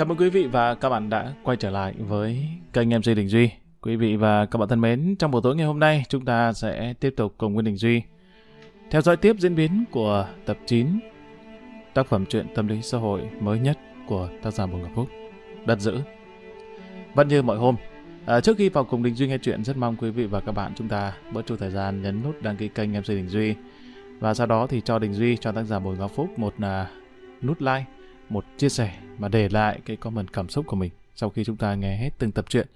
Chào mừng quý vị và các bạn đã quay trở lại với kênh MC Đình Duy. Quý vị và các bạn thân mến, trong buổi tối ngày hôm nay chúng ta sẽ tiếp tục cùng với Đình Duy theo dõi tiếp diễn biến của tập 9 tác phẩm truyện tâm lý xã hội mới nhất của tác giả Bùi Ngọc Phúc, Đất Giữ. Vẫn như mọi hôm, à, trước khi vào cùng Đình Duy nghe chuyện, rất mong quý vị và các bạn chúng ta bớt chút thời gian nhấn nút đăng ký kênh MC Đình Duy và sau đó thì cho Đình Duy, cho tác giả Bùi Ngọc Phúc một uh, nút like, một chia sẻ và để lại cái comment cảm xúc của mình sau khi chúng ta nghe hết từng tập truyện.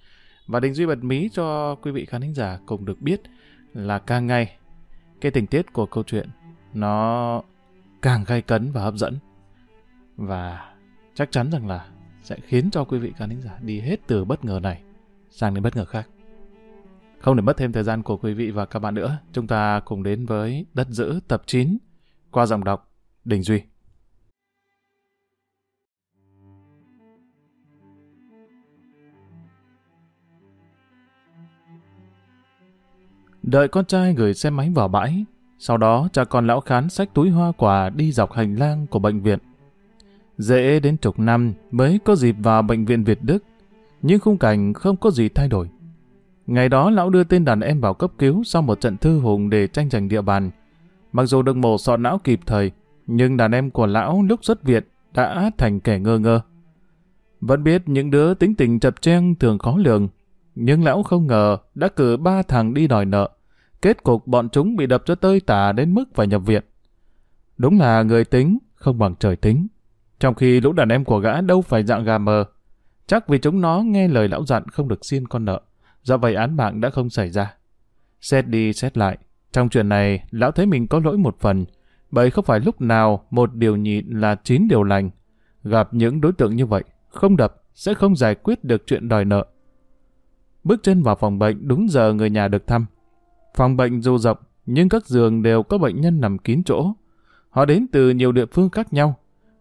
Và Đình Duy bật mí cho quý vị khán thính giả cùng được biết là càng ngày cái tình tiết của câu chuyện nó càng gay cấn và hấp dẫn. Và chắc chắn rằng là sẽ khiến cho quý vị khán thính giả đi hết từ bất ngờ này sang đến bất ngờ khác. Không để mất thêm thời gian của quý vị và các bạn nữa, chúng ta cùng đến với Đất Giữ tập 9 qua giọng đọc Đình Duy. Đợi con trai gửi xe máy vào bãi, sau đó cha con lão khán xách túi hoa quả đi dọc hành lang của bệnh viện. Dễ đến chục năm mới có dịp vào bệnh viện Việt Đức, nhưng khung cảnh không có gì thay đổi. Ngày đó lão đưa tên đàn em vào cấp cứu sau một trận thư hùng để tranh giành địa bàn. Mặc dù được mổ sọ não kịp thời, nhưng đàn em của lão lúc xuất viện đã thành kẻ ngơ ngơ. Vẫn biết những đứa tính tình chập chen thường khó lường, nhưng lão không ngờ đã cử ba thằng đi đòi nợ. Kết cục bọn chúng bị đập cho tơi tả đến mức phải nhập viện. Đúng là người tính, không bằng trời tính. Trong khi lũ đàn em của gã đâu phải dạng gà mờ. Chắc vì chúng nó nghe lời lão dặn không được xin con nợ. Do vậy án mạng đã không xảy ra. Xét đi xét lại. Trong chuyện này, lão thấy mình có lỗi một phần. Bởi không phải lúc nào một điều nhịn là chín điều lành. Gặp những đối tượng như vậy, không đập sẽ không giải quyết được chuyện đòi nợ. Bước chân vào phòng bệnh đúng giờ người nhà được thăm. Phòng bệnh dù rộng, nhưng các giường đều có bệnh nhân nằm kín chỗ. Họ đến từ nhiều địa phương khác nhau.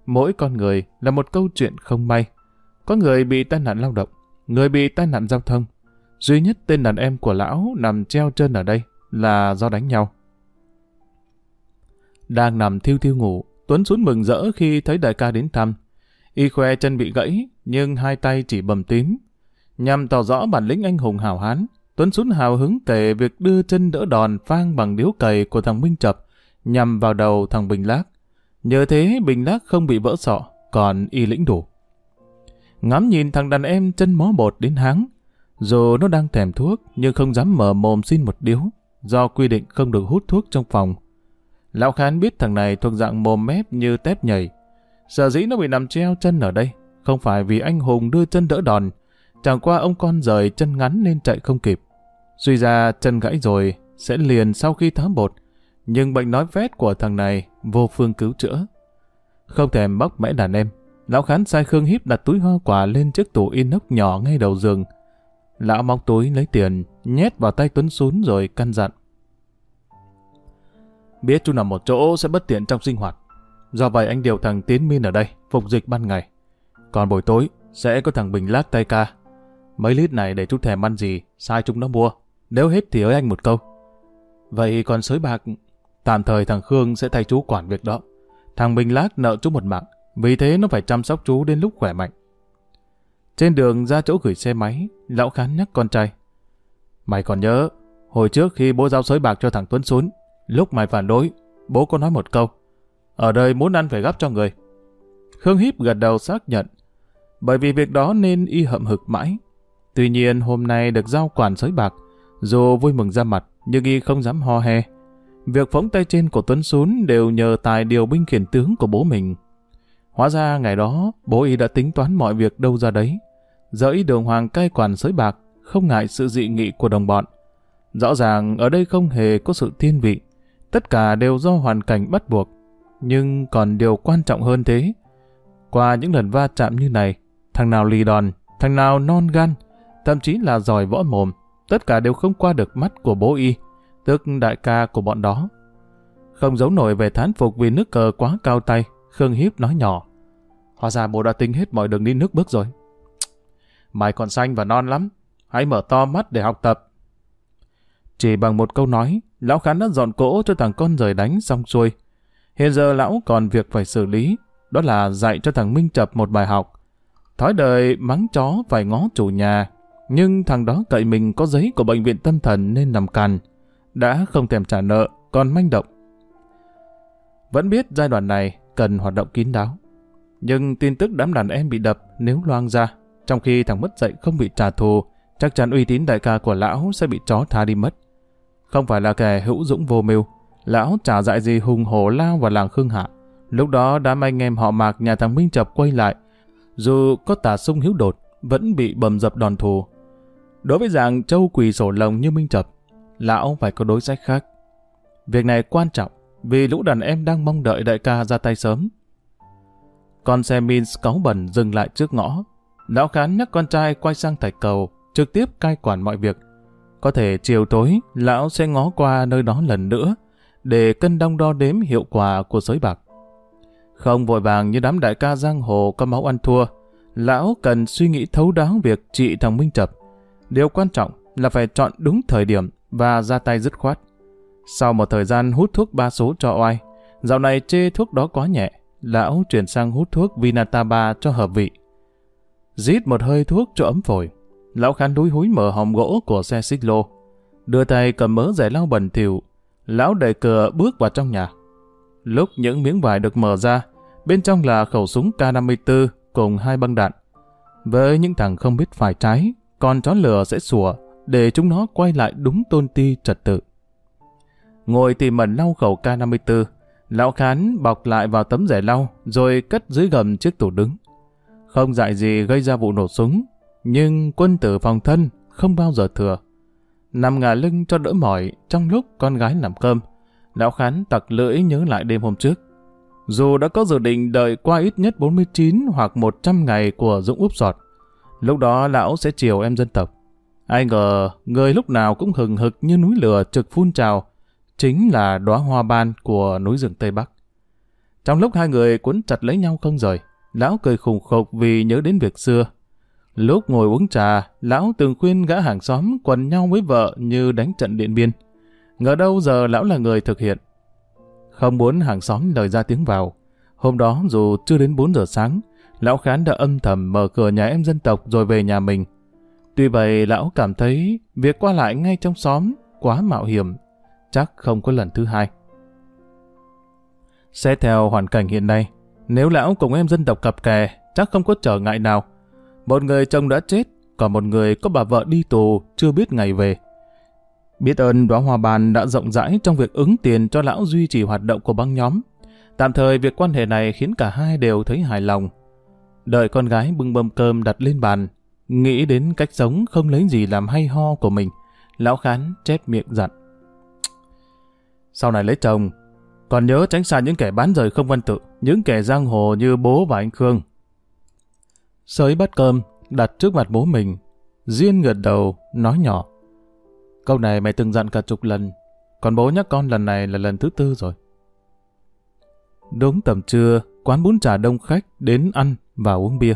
Mỗi con người là một câu chuyện không may. Có người bị tai nạn lao động, người bị tai nạn giao thông. Duy nhất tên đàn em của lão nằm treo chân ở đây là do đánh nhau. Đang nằm thiêu thiêu ngủ, Tuấn xuống mừng rỡ khi thấy đại ca đến thăm. Y khoe chân bị gãy, nhưng hai tay chỉ bầm tím. Nhằm tỏ rõ bản lĩnh anh hùng hào hán, Tuấn Sún hào hứng kể việc đưa chân đỡ đòn phang bằng điếu cày của thằng Minh Chập nhằm vào đầu thằng Bình Lác. Nhờ thế Bình Lác không bị vỡ sọ, còn y lĩnh đủ. Ngắm nhìn thằng đàn em chân mó bột đến háng, dù nó đang thèm thuốc nhưng không dám mở mồm xin một điếu, do quy định không được hút thuốc trong phòng. Lão Khán biết thằng này thuộc dạng mồm mép như tép nhảy. Sở dĩ nó bị nằm treo chân ở đây, không phải vì anh hùng đưa chân đỡ đòn, Chẳng qua ông con rời chân ngắn nên chạy không kịp. Suy ra chân gãy rồi, sẽ liền sau khi tháo bột. Nhưng bệnh nói vét của thằng này vô phương cứu chữa. Không thèm bóc mẽ đàn em, lão khán sai Khương Hiếp đặt túi hoa quả lên chiếc tủ inox nhỏ ngay đầu giường. Lão móc túi lấy tiền, nhét vào tay Tuấn xuống rồi căn dặn. Biết chú nằm một chỗ sẽ bất tiện trong sinh hoạt. Do vậy anh điều thằng Tiến Min ở đây, phục dịch ban ngày. Còn buổi tối, sẽ có thằng Bình Lát tay ca, Mấy lít này để chú thèm ăn gì, sai chúng nó mua. Nếu hết thì ới anh một câu. Vậy còn sới bạc, tạm thời thằng Khương sẽ thay chú quản việc đó. Thằng Bình Lác nợ chú một mạng, vì thế nó phải chăm sóc chú đến lúc khỏe mạnh. Trên đường ra chỗ gửi xe máy, lão khán nhắc con trai. Mày còn nhớ, hồi trước khi bố giao sới bạc cho thằng Tuấn xuống, lúc mày phản đối, bố có nói một câu. Ở đây muốn ăn phải gấp cho người. Khương Hiếp gật đầu xác nhận. Bởi vì việc đó nên y hậm hực mãi, Tuy nhiên hôm nay được giao quản sới bạc, dù vui mừng ra mặt, nhưng y không dám ho he. Việc phóng tay trên của Tuấn Sún đều nhờ tài điều binh khiển tướng của bố mình. Hóa ra ngày đó, bố y đã tính toán mọi việc đâu ra đấy. Giờ y đường hoàng cai quản sới bạc, không ngại sự dị nghị của đồng bọn. Rõ ràng ở đây không hề có sự thiên vị, tất cả đều do hoàn cảnh bắt buộc. Nhưng còn điều quan trọng hơn thế. Qua những lần va chạm như này, thằng nào lì đòn, thằng nào non gan, thậm chí là giỏi võ mồm, tất cả đều không qua được mắt của bố y, tức đại ca của bọn đó. Không giấu nổi về thán phục vì nước cờ quá cao tay, Khương Hiếp nói nhỏ. Hóa ra bố đã tính hết mọi đường đi nước bước rồi. Mày còn xanh và non lắm, hãy mở to mắt để học tập. Chỉ bằng một câu nói, lão khán đã dọn cỗ cho thằng con rời đánh xong xuôi. Hiện giờ lão còn việc phải xử lý, đó là dạy cho thằng Minh Chập một bài học. Thói đời mắng chó phải ngó chủ nhà, nhưng thằng đó cậy mình có giấy của bệnh viện tâm thần nên nằm càn. Đã không thèm trả nợ, còn manh động. Vẫn biết giai đoạn này cần hoạt động kín đáo. Nhưng tin tức đám đàn em bị đập nếu loang ra, trong khi thằng mất dạy không bị trả thù, chắc chắn uy tín đại ca của lão sẽ bị chó tha đi mất. Không phải là kẻ hữu dũng vô mưu, lão trả dại gì hùng hổ lao vào làng Khương Hạ. Lúc đó đám anh em họ mạc nhà thằng Minh Chập quay lại, dù có tà sung hiếu đột, vẫn bị bầm dập đòn thù. Đối với dạng châu quỳ sổ lồng như Minh Trập, lão phải có đối sách khác. Việc này quan trọng vì lũ đàn em đang mong đợi đại ca ra tay sớm. Con xe Minsk cáu bẩn dừng lại trước ngõ. Lão Khán nhắc con trai quay sang thạch cầu, trực tiếp cai quản mọi việc. Có thể chiều tối, lão sẽ ngó qua nơi đó lần nữa, để cân đong đo đếm hiệu quả của sới bạc. Không vội vàng như đám đại ca giang hồ có máu ăn thua, lão cần suy nghĩ thấu đáo việc trị thằng Minh Trập. Điều quan trọng là phải chọn đúng thời điểm và ra tay dứt khoát. Sau một thời gian hút thuốc ba số cho oai, dạo này chê thuốc đó quá nhẹ, lão chuyển sang hút thuốc Vinataba cho hợp vị. Rít một hơi thuốc cho ấm phổi, lão khán đuối húi mở hòm gỗ của xe xích lô. Đưa tay cầm mớ giải lau bẩn thỉu, lão đẩy cửa bước vào trong nhà. Lúc những miếng vải được mở ra, bên trong là khẩu súng K54 cùng hai băng đạn. Với những thằng không biết phải trái, còn chó lửa sẽ sủa để chúng nó quay lại đúng tôn ti trật tự. Ngồi tìm mẩn lau khẩu K54, lão khán bọc lại vào tấm rẻ lau rồi cất dưới gầm chiếc tủ đứng. Không dại gì gây ra vụ nổ súng, nhưng quân tử phòng thân không bao giờ thừa. Nằm ngả lưng cho đỡ mỏi trong lúc con gái làm cơm, lão khán tặc lưỡi nhớ lại đêm hôm trước. Dù đã có dự định đợi qua ít nhất 49 hoặc 100 ngày của Dũng úp sọt, lúc đó lão sẽ chiều em dân tộc. Ai ngờ, người lúc nào cũng hừng hực như núi lửa trực phun trào, chính là đóa hoa ban của núi rừng Tây Bắc. Trong lúc hai người cuốn chặt lấy nhau không rời, lão cười khùng khục vì nhớ đến việc xưa. Lúc ngồi uống trà, lão từng khuyên gã hàng xóm quần nhau với vợ như đánh trận điện biên. Ngờ đâu giờ lão là người thực hiện. Không muốn hàng xóm lời ra tiếng vào. Hôm đó dù chưa đến 4 giờ sáng, lão khán đã âm thầm mở cửa nhà em dân tộc rồi về nhà mình. Tuy vậy lão cảm thấy việc qua lại ngay trong xóm quá mạo hiểm, chắc không có lần thứ hai. Xét theo hoàn cảnh hiện nay, nếu lão cùng em dân tộc cặp kè, chắc không có trở ngại nào. Một người chồng đã chết, còn một người có bà vợ đi tù, chưa biết ngày về. Biết ơn đóa hoa bàn đã rộng rãi trong việc ứng tiền cho lão duy trì hoạt động của băng nhóm. Tạm thời việc quan hệ này khiến cả hai đều thấy hài lòng. Đợi con gái bưng bơm cơm đặt lên bàn, nghĩ đến cách sống không lấy gì làm hay ho của mình, lão khán chép miệng dặn. Sau này lấy chồng, còn nhớ tránh xa những kẻ bán rời không văn tự, những kẻ giang hồ như bố và anh Khương. Sới bát cơm, đặt trước mặt bố mình, Duyên gật đầu, nói nhỏ. Câu này mày từng dặn cả chục lần, còn bố nhắc con lần này là lần thứ tư rồi. Đúng tầm trưa, quán bún trà đông khách đến ăn và uống bia.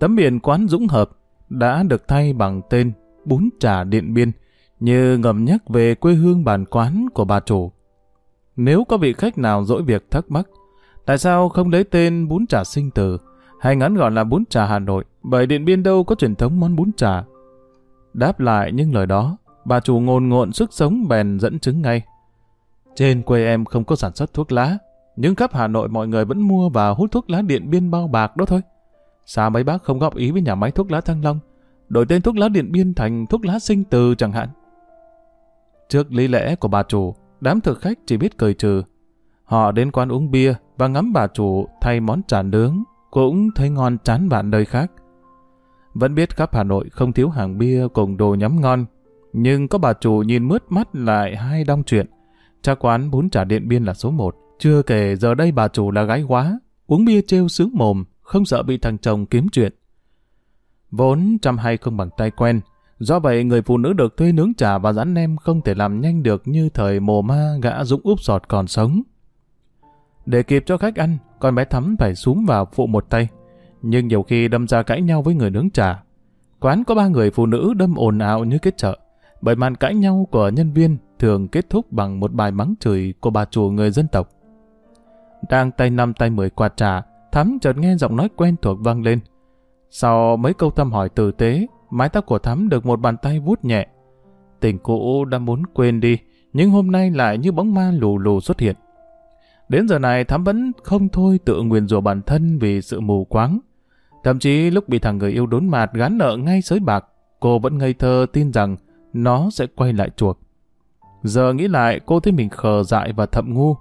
Tấm biển quán Dũng Hợp đã được thay bằng tên bún trà Điện Biên, như ngầm nhắc về quê hương bản quán của bà chủ. Nếu có vị khách nào dỗi việc thắc mắc, tại sao không lấy tên bún trà sinh tử, hay ngắn gọn là bún trà Hà Nội, bởi Điện Biên đâu có truyền thống món bún trà. Đáp lại những lời đó, bà chủ ngồn ngộn sức sống bèn dẫn chứng ngay. Trên quê em không có sản xuất thuốc lá, nhưng khắp Hà Nội mọi người vẫn mua và hút thuốc lá Điện Biên bao bạc đó thôi. Sao mấy bác không góp ý với nhà máy thuốc lá Thăng Long, đổi tên thuốc lá Điện Biên thành thuốc lá sinh từ chẳng hạn? Trước lý lẽ của bà chủ, đám thực khách chỉ biết cười trừ. Họ đến quán uống bia và ngắm bà chủ thay món trà nướng, cũng thấy ngon chán bạn nơi khác. Vẫn biết khắp Hà Nội không thiếu hàng bia cùng đồ nhắm ngon, nhưng có bà chủ nhìn mướt mắt lại hai đong chuyện. Cha quán bún trà điện biên là số một. Chưa kể giờ đây bà chủ là gái quá, uống bia trêu sướng mồm, không sợ bị thằng chồng kiếm chuyện. Vốn trăm hay không bằng tay quen, Do vậy, người phụ nữ được thuê nướng trà và rán nem không thể làm nhanh được như thời mồ ma gã dũng úp sọt còn sống. Để kịp cho khách ăn, con bé Thắm phải xuống vào phụ một tay. Nhưng nhiều khi đâm ra cãi nhau với người nướng trà. Quán có ba người phụ nữ đâm ồn ào như kết chợ. Bởi màn cãi nhau của nhân viên thường kết thúc bằng một bài mắng chửi của bà chủ người dân tộc. Đang tay năm tay mười quạt trà, Thắm chợt nghe giọng nói quen thuộc vang lên. Sau mấy câu thăm hỏi tử tế, mái tóc của Thắm được một bàn tay vuốt nhẹ. Tình cũ đã muốn quên đi, nhưng hôm nay lại như bóng ma lù lù xuất hiện. Đến giờ này Thắm vẫn không thôi tự nguyền rủa bản thân vì sự mù quáng. Thậm chí lúc bị thằng người yêu đốn mạt gán nợ ngay sới bạc, cô vẫn ngây thơ tin rằng nó sẽ quay lại chuộc. Giờ nghĩ lại cô thấy mình khờ dại và thậm ngu.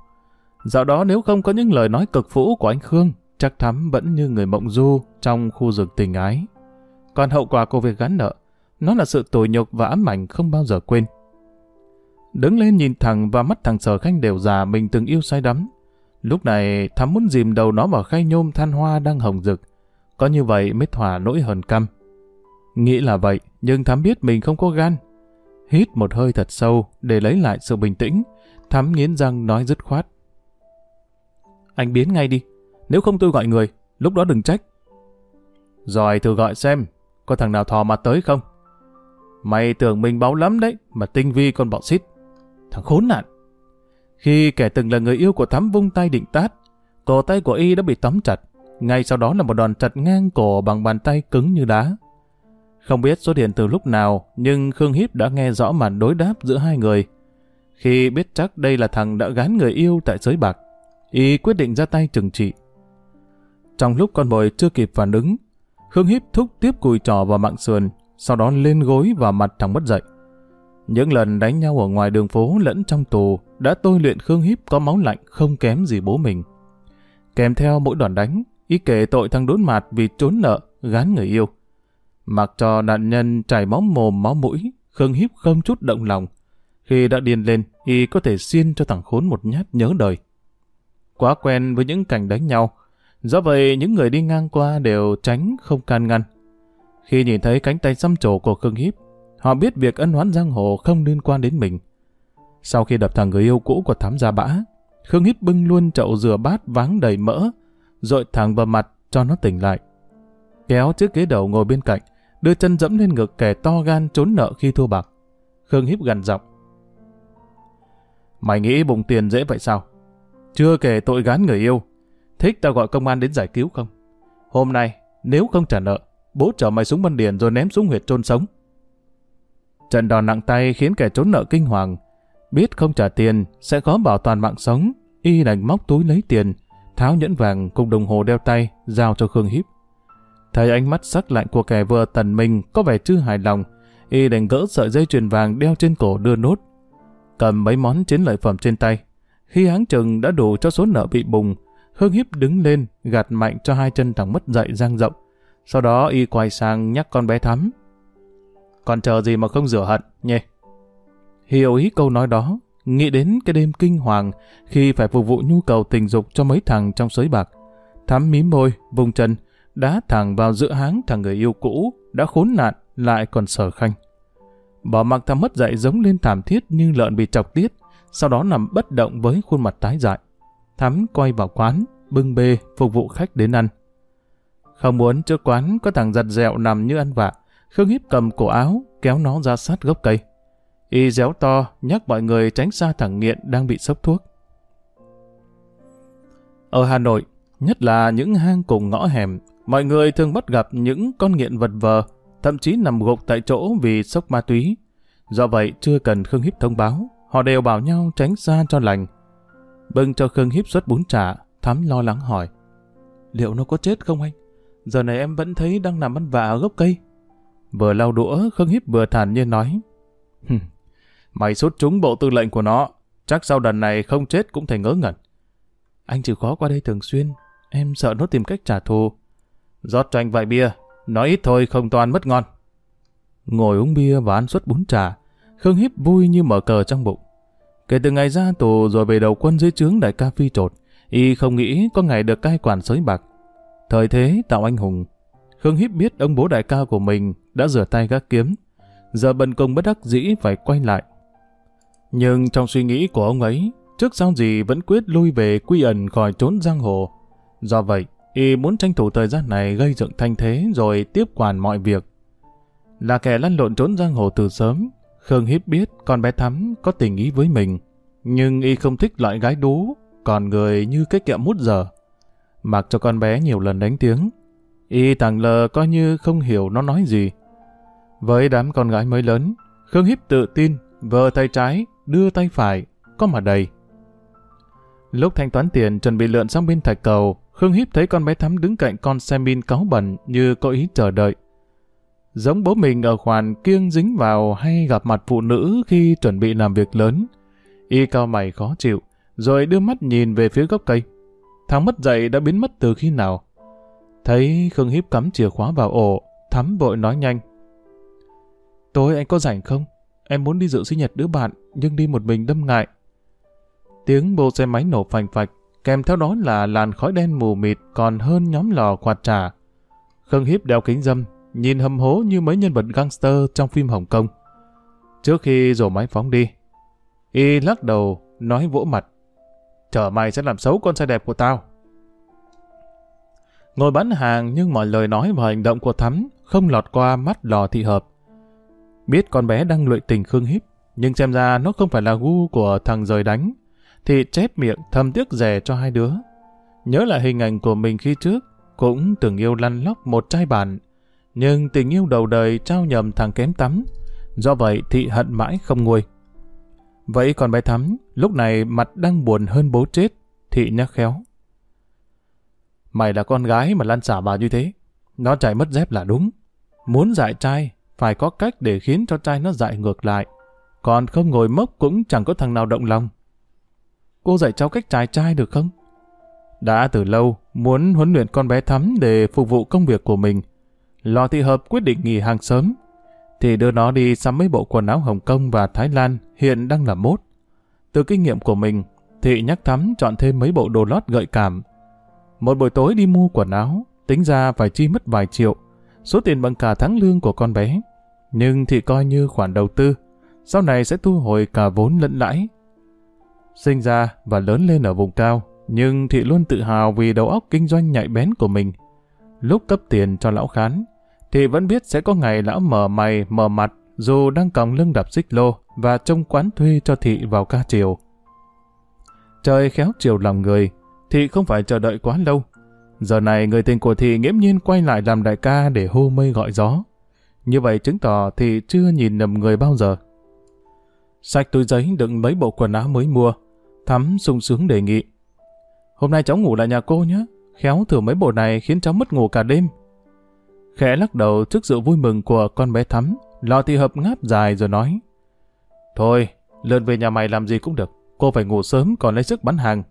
Dạo đó nếu không có những lời nói cực phũ của anh Khương, chắc Thắm vẫn như người mộng du trong khu rừng tình ái. Còn hậu quả của việc gắn nợ, nó là sự tồi nhục và ám ảnh không bao giờ quên. Đứng lên nhìn thẳng và mắt thằng sở khanh đều già mình từng yêu say đắm. Lúc này Thắm muốn dìm đầu nó vào khay nhôm than hoa đang hồng rực. Có như vậy mới thỏa nỗi hờn căm. Nghĩ là vậy, nhưng Thắm biết mình không có gan. Hít một hơi thật sâu để lấy lại sự bình tĩnh. Thắm nghiến răng nói dứt khoát. Anh biến ngay đi, nếu không tôi gọi người, lúc đó đừng trách. Rồi thử gọi xem, có thằng nào thò mặt tới không? Mày tưởng mình báo lắm đấy, mà tinh vi con bọ xít. Thằng khốn nạn. Khi kẻ từng là người yêu của Thắm vung tay định tát, cổ tay của y đã bị tóm chặt. Ngay sau đó là một đòn chặt ngang cổ bằng bàn tay cứng như đá. Không biết xuất hiện từ lúc nào, nhưng Khương Hiếp đã nghe rõ màn đối đáp giữa hai người. Khi biết chắc đây là thằng đã gán người yêu tại giới bạc, y quyết định ra tay trừng trị. Trong lúc con bồi chưa kịp phản ứng, Khương Hiếp thúc tiếp cùi trò vào mạng sườn, sau đó lên gối và mặt thằng mất dậy. Những lần đánh nhau ở ngoài đường phố lẫn trong tù đã tôi luyện Khương Hiếp có máu lạnh không kém gì bố mình. Kèm theo mỗi đòn đánh, y kể tội thằng đốn mạt vì trốn nợ, gán người yêu. Mặc cho nạn nhân chảy máu mồm máu mũi, Khương Hiếp không chút động lòng. Khi đã điên lên, y có thể xiên cho thằng khốn một nhát nhớ đời. Quá quen với những cảnh đánh nhau, do vậy những người đi ngang qua đều tránh không can ngăn. Khi nhìn thấy cánh tay xăm trổ của Khương Hiếp, họ biết việc ân oán giang hồ không liên quan đến mình. Sau khi đập thằng người yêu cũ của thám gia bã, Khương Hiếp bưng luôn chậu rửa bát váng đầy mỡ, dội thẳng vào mặt cho nó tỉnh lại. Kéo chiếc ghế đầu ngồi bên cạnh, đưa chân dẫm lên ngực kẻ to gan trốn nợ khi thua bạc. Khương Hiếp gằn giọng. Mày nghĩ bùng tiền dễ vậy sao? Chưa kể tội gán người yêu. Thích tao gọi công an đến giải cứu không? Hôm nay, nếu không trả nợ, bố chở mày súng bắn điền rồi ném xuống huyệt chôn sống. Trận đòn nặng tay khiến kẻ trốn nợ kinh hoàng. Biết không trả tiền sẽ khó bảo toàn mạng sống, y đành móc túi lấy tiền, tháo nhẫn vàng cùng đồng hồ đeo tay, giao cho Khương Hiếp. Thấy ánh mắt sắc lạnh của kẻ vừa tần mình có vẻ chưa hài lòng, y đành gỡ sợi dây chuyền vàng đeo trên cổ đưa nốt. Cầm mấy món chiến lợi phẩm trên tay. Khi háng chừng đã đủ cho số nợ bị bùng, Hương Hiếp đứng lên, gạt mạnh cho hai chân thằng mất dậy giang rộng. Sau đó y quay sang nhắc con bé thắm. Còn chờ gì mà không rửa hận, nhé. Hiểu ý câu nói đó, nghĩ đến cái đêm kinh hoàng khi phải phục vụ nhu cầu tình dục cho mấy thằng trong sới bạc. Thắm mím môi, vùng chân, đá thẳng vào giữa háng thằng người yêu cũ, đã khốn nạn, lại còn sở khanh. Bỏ mặc thằng mất dậy giống lên thảm thiết như lợn bị chọc tiết, sau đó nằm bất động với khuôn mặt tái dại. Thắm quay vào quán, bưng bê, phục vụ khách đến ăn. Không muốn trước quán có thằng giật dẹo nằm như ăn vạ, Khương Hiếp cầm cổ áo, kéo nó ra sát gốc cây. Y réo to, nhắc mọi người tránh xa thằng nghiện đang bị sốc thuốc. Ở Hà Nội, nhất là những hang cùng ngõ hẻm, mọi người thường bắt gặp những con nghiện vật vờ, thậm chí nằm gục tại chỗ vì sốc ma túy. Do vậy, chưa cần Khương Hiếp thông báo, họ đều bảo nhau tránh xa cho lành. Bưng cho Khương Hiếp suất bún chả, Thắm lo lắng hỏi. Liệu nó có chết không anh? Giờ này em vẫn thấy đang nằm ăn vạ ở gốc cây. Vừa lau đũa, Khương Hiếp vừa thản nhiên nói. Mày sút trúng bộ tư lệnh của nó, chắc sau đần này không chết cũng thành ngớ ngẩn. Anh chịu khó qua đây thường xuyên, em sợ nó tìm cách trả thù. rót cho anh vài bia, nói ít thôi không toàn mất ngon. Ngồi uống bia và ăn suất bún trà, Khương Hiếp vui như mở cờ trong bụng. Kể từ ngày ra tù rồi về đầu quân dưới trướng đại ca phi trột, y không nghĩ có ngày được cai quản sới bạc. Thời thế tạo anh hùng. Khương Hiếp biết ông bố đại ca của mình đã rửa tay gác kiếm. Giờ bần công bất đắc dĩ phải quay lại. Nhưng trong suy nghĩ của ông ấy, trước sau gì vẫn quyết lui về quy ẩn khỏi trốn giang hồ. Do vậy, y muốn tranh thủ thời gian này gây dựng thanh thế rồi tiếp quản mọi việc. Là kẻ lăn lộn trốn giang hồ từ sớm, Khương Hiếp biết con bé Thắm có tình ý với mình, nhưng y không thích loại gái đú, còn người như cái kẹo mút giờ. Mặc cho con bé nhiều lần đánh tiếng. Y tàng lờ coi như không hiểu nó nói gì. Với đám con gái mới lớn, Khương Hiếp tự tin, vờ tay trái, đưa tay phải, có mà đầy. Lúc thanh toán tiền chuẩn bị lượn sang bên thạch cầu, Khương Hiếp thấy con bé Thắm đứng cạnh con xe min cáu bẩn như có ý chờ đợi. Giống bố mình ở khoản kiêng dính vào hay gặp mặt phụ nữ khi chuẩn bị làm việc lớn. Y cao mày khó chịu, rồi đưa mắt nhìn về phía gốc cây. Thằng mất dậy đã biến mất từ khi nào? Thấy Khương Hiếp cắm chìa khóa vào ổ, Thắm vội nói nhanh. Tối anh có rảnh không? Em muốn đi dự sinh nhật đứa bạn, nhưng đi một mình đâm ngại. Tiếng bô xe máy nổ phành phạch, kèm theo đó là làn khói đen mù mịt còn hơn nhóm lò quạt trà. Khương Hiếp đeo kính dâm, nhìn hầm hố như mấy nhân vật gangster trong phim Hồng Kông. Trước khi rổ máy phóng đi, y lắc đầu, nói vỗ mặt. Chờ mày sẽ làm xấu con trai đẹp của tao. Ngồi bán hàng nhưng mọi lời nói và hành động của Thắm không lọt qua mắt lò thị hợp. Biết con bé đang lụy tình Khương Hiếp, nhưng xem ra nó không phải là gu của thằng rời đánh, thì chép miệng thầm tiếc rẻ cho hai đứa. Nhớ lại hình ảnh của mình khi trước, cũng từng yêu lăn lóc một trai bàn nhưng tình yêu đầu đời trao nhầm thằng kém tắm, do vậy thị hận mãi không nguôi. Vậy còn bé Thắm, lúc này mặt đang buồn hơn bố chết, thị nhắc khéo. Mày là con gái mà lăn xả vào như thế, nó chạy mất dép là đúng. Muốn dạy trai, phải có cách để khiến cho trai nó dạy ngược lại. Còn không ngồi mốc cũng chẳng có thằng nào động lòng. Cô dạy cháu cách trai trai được không? Đã từ lâu, muốn huấn luyện con bé Thắm để phục vụ công việc của mình. Lò thị hợp quyết định nghỉ hàng sớm, thì đưa nó đi sắm mấy bộ quần áo Hồng Kông và Thái Lan hiện đang là mốt. Từ kinh nghiệm của mình, Thị nhắc Thắm chọn thêm mấy bộ đồ lót gợi cảm. Một buổi tối đi mua quần áo, tính ra phải chi mất vài triệu, số tiền bằng cả tháng lương của con bé. Nhưng Thị coi như khoản đầu tư, sau này sẽ thu hồi cả vốn lẫn lãi. Sinh ra và lớn lên ở vùng cao, nhưng Thị luôn tự hào vì đầu óc kinh doanh nhạy bén của mình. Lúc cấp tiền cho lão khán, thì vẫn biết sẽ có ngày lão mở mày, mở mặt, dù đang còng lưng đập xích lô và trông quán thuê cho thị vào ca chiều. Trời khéo chiều lòng người, thị không phải chờ đợi quá lâu. Giờ này người tình của thị nghiễm nhiên quay lại làm đại ca để hô mây gọi gió. Như vậy chứng tỏ thị chưa nhìn nhầm người bao giờ. Sạch túi giấy đựng mấy bộ quần áo mới mua, thắm sung sướng đề nghị. Hôm nay cháu ngủ lại nhà cô nhé, khéo thử mấy bộ này khiến cháu mất ngủ cả đêm. Khẽ lắc đầu trước sự vui mừng của con bé Thắm, lò thị hợp ngáp dài rồi nói. Thôi, lượn về nhà mày làm gì cũng được, cô phải ngủ sớm còn lấy sức bán hàng.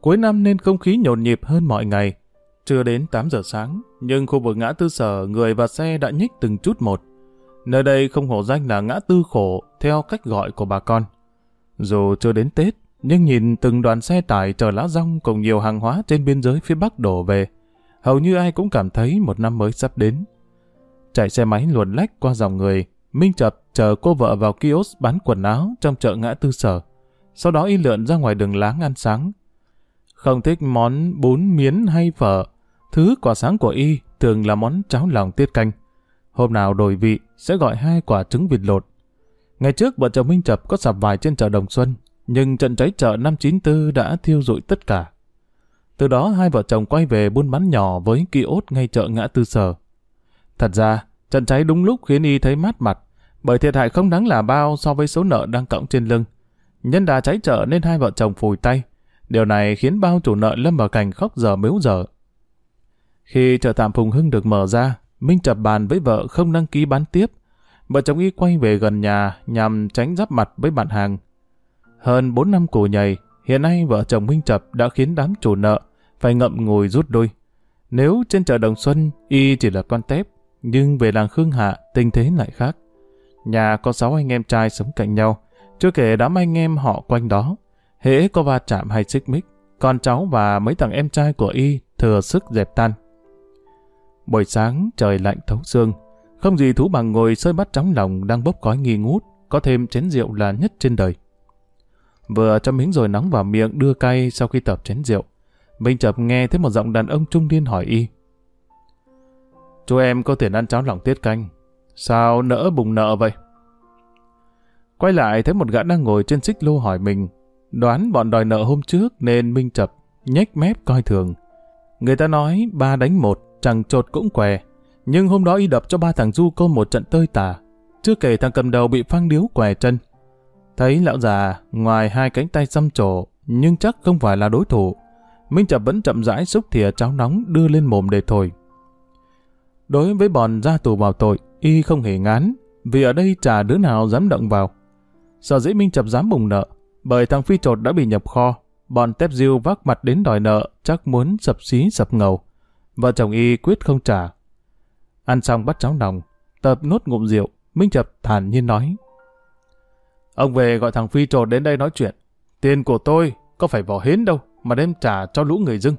Cuối năm nên không khí nhộn nhịp hơn mọi ngày. Chưa đến 8 giờ sáng, nhưng khu vực ngã tư sở người và xe đã nhích từng chút một. Nơi đây không hổ danh là ngã tư khổ theo cách gọi của bà con. Dù chưa đến Tết, nhưng nhìn từng đoàn xe tải chở lá rong cùng nhiều hàng hóa trên biên giới phía Bắc đổ về, hầu như ai cũng cảm thấy một năm mới sắp đến. Chạy xe máy luồn lách qua dòng người, Minh Chập chờ cô vợ vào kiosk bán quần áo trong chợ ngã tư sở. Sau đó y lượn ra ngoài đường láng ăn sáng. Không thích món bún miến hay phở, thứ quả sáng của y thường là món cháo lòng tiết canh. Hôm nào đổi vị sẽ gọi hai quả trứng vịt lột. Ngày trước vợ chồng Minh Chập có sạp vải trên chợ Đồng Xuân, nhưng trận cháy chợ năm 94 đã thiêu rụi tất cả. Từ đó hai vợ chồng quay về buôn bán nhỏ với ký ốt ngay chợ ngã tư sở. Thật ra, trận cháy đúng lúc khiến y thấy mát mặt, bởi thiệt hại không đáng là bao so với số nợ đang cõng trên lưng. Nhân đà cháy chợ nên hai vợ chồng phùi tay. Điều này khiến bao chủ nợ lâm vào cảnh khóc giờ mếu giờ. Khi chợ tạm Phùng Hưng được mở ra, Minh chập bàn với vợ không đăng ký bán tiếp. Vợ chồng y quay về gần nhà nhằm tránh giáp mặt với bạn hàng hơn 4 năm cù nhầy, hiện nay vợ chồng Minh Chập đã khiến đám chủ nợ phải ngậm ngùi rút đuôi. Nếu trên chợ Đồng Xuân y chỉ là con tép, nhưng về làng Khương Hạ tình thế lại khác. Nhà có 6 anh em trai sống cạnh nhau, chưa kể đám anh em họ quanh đó. Hễ có va chạm hay xích mích, con cháu và mấy thằng em trai của y thừa sức dẹp tan. Buổi sáng trời lạnh thấu xương, không gì thú bằng ngồi sơi bắt trống lòng đang bốc khói nghi ngút, có thêm chén rượu là nhất trên đời. Vừa cho miếng rồi nóng vào miệng đưa cay sau khi tập chén rượu. Minh chợt nghe thấy một giọng đàn ông trung niên hỏi y. Chú em có tiền ăn cháo lòng tiết canh. Sao nỡ bùng nợ vậy? Quay lại thấy một gã đang ngồi trên xích lô hỏi mình. Đoán bọn đòi nợ hôm trước nên Minh Chập nhếch mép coi thường. Người ta nói ba đánh một, chẳng trột cũng què. Nhưng hôm đó y đập cho ba thằng du côn một trận tơi tả. Chưa kể thằng cầm đầu bị phang điếu què chân. Thấy lão già, ngoài hai cánh tay xăm trổ, nhưng chắc không phải là đối thủ. Minh Chập vẫn chậm rãi xúc thìa cháo nóng đưa lên mồm để thổi. Đối với bọn ra tù vào tội, y không hề ngán, vì ở đây chả đứa nào dám động vào. Sở dĩ Minh Chập dám bùng nợ, bởi thằng phi trột đã bị nhập kho, bọn tép diêu vác mặt đến đòi nợ, chắc muốn sập xí sập ngầu. Vợ chồng y quyết không trả. Ăn xong bắt cháo nòng, tập nốt ngụm rượu, Minh Chập thản nhiên nói. Ông về gọi thằng phi trột đến đây nói chuyện. Tiền của tôi có phải vỏ hến đâu mà đem trả cho lũ người dưng.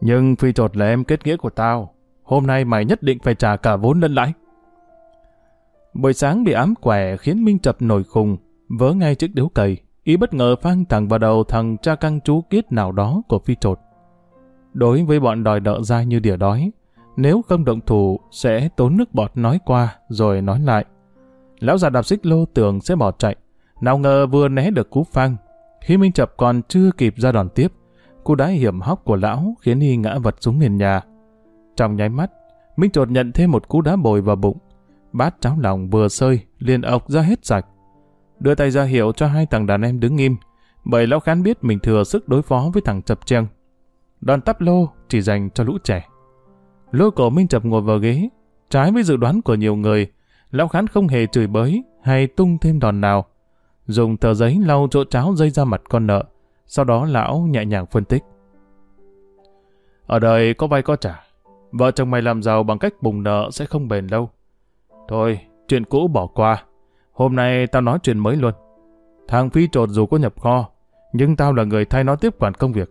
Nhưng phi trột là em kết nghĩa của tao. Hôm nay mày nhất định phải trả cả vốn lẫn lãi. Buổi sáng bị ám quẻ khiến Minh Chập nổi khùng, vớ ngay chiếc điếu cầy ý bất ngờ phang thẳng vào đầu thằng cha căng chú kiết nào đó của phi trột. Đối với bọn đòi nợ dai như đỉa đói, nếu không động thủ sẽ tốn nước bọt nói qua rồi nói lại. Lão già đạp xích lô tưởng sẽ bỏ chạy, nào ngờ vừa né được cú phang. Khi Minh Chập còn chưa kịp ra đòn tiếp, cú đá hiểm hóc của lão khiến y ngã vật xuống nền nhà. Trong nháy mắt, Minh Trột nhận thêm một cú đá bồi vào bụng. Bát cháo lòng vừa sơi, liền ọc ra hết sạch. Đưa tay ra hiệu cho hai thằng đàn em đứng im, bởi lão khán biết mình thừa sức đối phó với thằng chập trăng. Đòn tắp lô chỉ dành cho lũ trẻ. Lôi cổ Minh Chập ngồi vào ghế, trái với dự đoán của nhiều người, lão khán không hề chửi bới hay tung thêm đòn nào. Dùng tờ giấy lau chỗ cháo dây ra mặt con nợ, sau đó lão nhẹ nhàng phân tích. Ở đời có vay có trả, vợ chồng mày làm giàu bằng cách bùng nợ sẽ không bền lâu. Thôi, chuyện cũ bỏ qua, hôm nay tao nói chuyện mới luôn. Thằng Phi trột dù có nhập kho, nhưng tao là người thay nó tiếp quản công việc.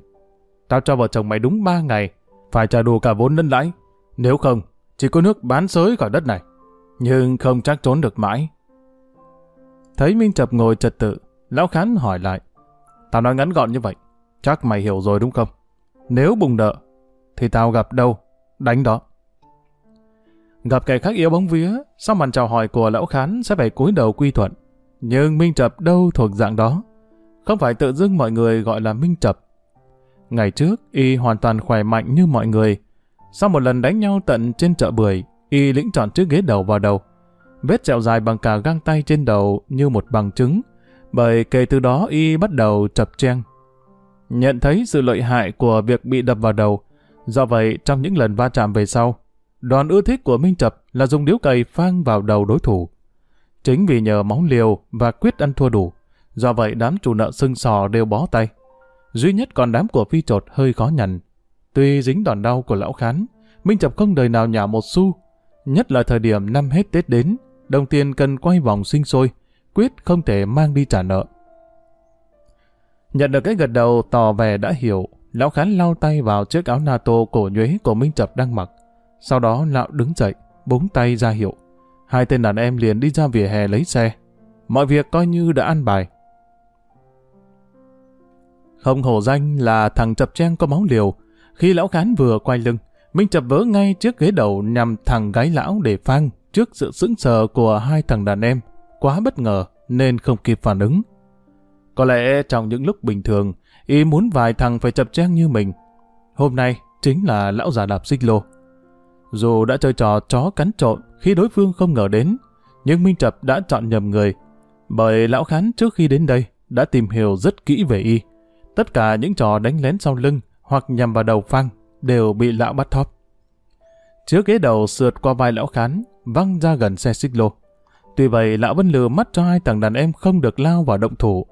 Tao cho vợ chồng mày đúng 3 ngày, phải trả đủ cả vốn lẫn lãi. Nếu không, chỉ có nước bán sới khỏi đất này. Nhưng không chắc trốn được mãi. Thấy Minh Chập ngồi trật tự, Lão Khán hỏi lại. Tao nói ngắn gọn như vậy, chắc mày hiểu rồi đúng không? Nếu bùng nợ, thì tao gặp đâu, đánh đó. Gặp kẻ khác yếu bóng vía, sau màn chào hỏi của Lão Khán sẽ phải cúi đầu quy thuận. Nhưng Minh Chập đâu thuộc dạng đó. Không phải tự dưng mọi người gọi là Minh Chập. Ngày trước, y hoàn toàn khỏe mạnh như mọi người. Sau một lần đánh nhau tận trên chợ bưởi, y lĩnh trọn chiếc ghế đầu vào đầu. Vết sẹo dài bằng cả găng tay trên đầu như một bằng chứng, bởi kể từ đó y bắt đầu chập chen. Nhận thấy sự lợi hại của việc bị đập vào đầu, do vậy trong những lần va chạm về sau, đoàn ưa thích của Minh Chập là dùng điếu cày phang vào đầu đối thủ. Chính vì nhờ máu liều và quyết ăn thua đủ, do vậy đám chủ nợ sưng sò đều bó tay. Duy nhất còn đám của phi trột hơi khó nhằn. Tuy dính đòn đau của lão khán, Minh Chập không đời nào nhả một xu, nhất là thời điểm năm hết Tết đến, đồng tiền cần quay vòng sinh sôi, quyết không thể mang đi trả nợ. Nhận được cái gật đầu tỏ vẻ đã hiểu, lão khán lau tay vào chiếc áo NATO cổ nhuế của Minh Chập đang mặc. Sau đó lão đứng dậy, búng tay ra hiệu. Hai tên đàn em liền đi ra vỉa hè lấy xe. Mọi việc coi như đã ăn bài. Không hổ danh là thằng chập trang có máu liều. Khi lão khán vừa quay lưng, Minh chập vỡ ngay chiếc ghế đầu nhằm thằng gái lão để phang trước sự sững sờ của hai thằng đàn em. Quá bất ngờ nên không kịp phản ứng. Có lẽ trong những lúc bình thường, y muốn vài thằng phải chập trang như mình. Hôm nay chính là lão già đạp xích lô. Dù đã chơi trò chó cắn trộn khi đối phương không ngờ đến, nhưng Minh Chập đã chọn nhầm người. Bởi lão khán trước khi đến đây đã tìm hiểu rất kỹ về y. Tất cả những trò đánh lén sau lưng hoặc nhằm vào đầu phang đều bị lão bắt thóp. Trước ghế đầu sượt qua vai lão khán, văng ra gần xe xích lô. Tuy vậy lão vẫn lừa mắt cho hai thằng đàn em không được lao vào động thủ.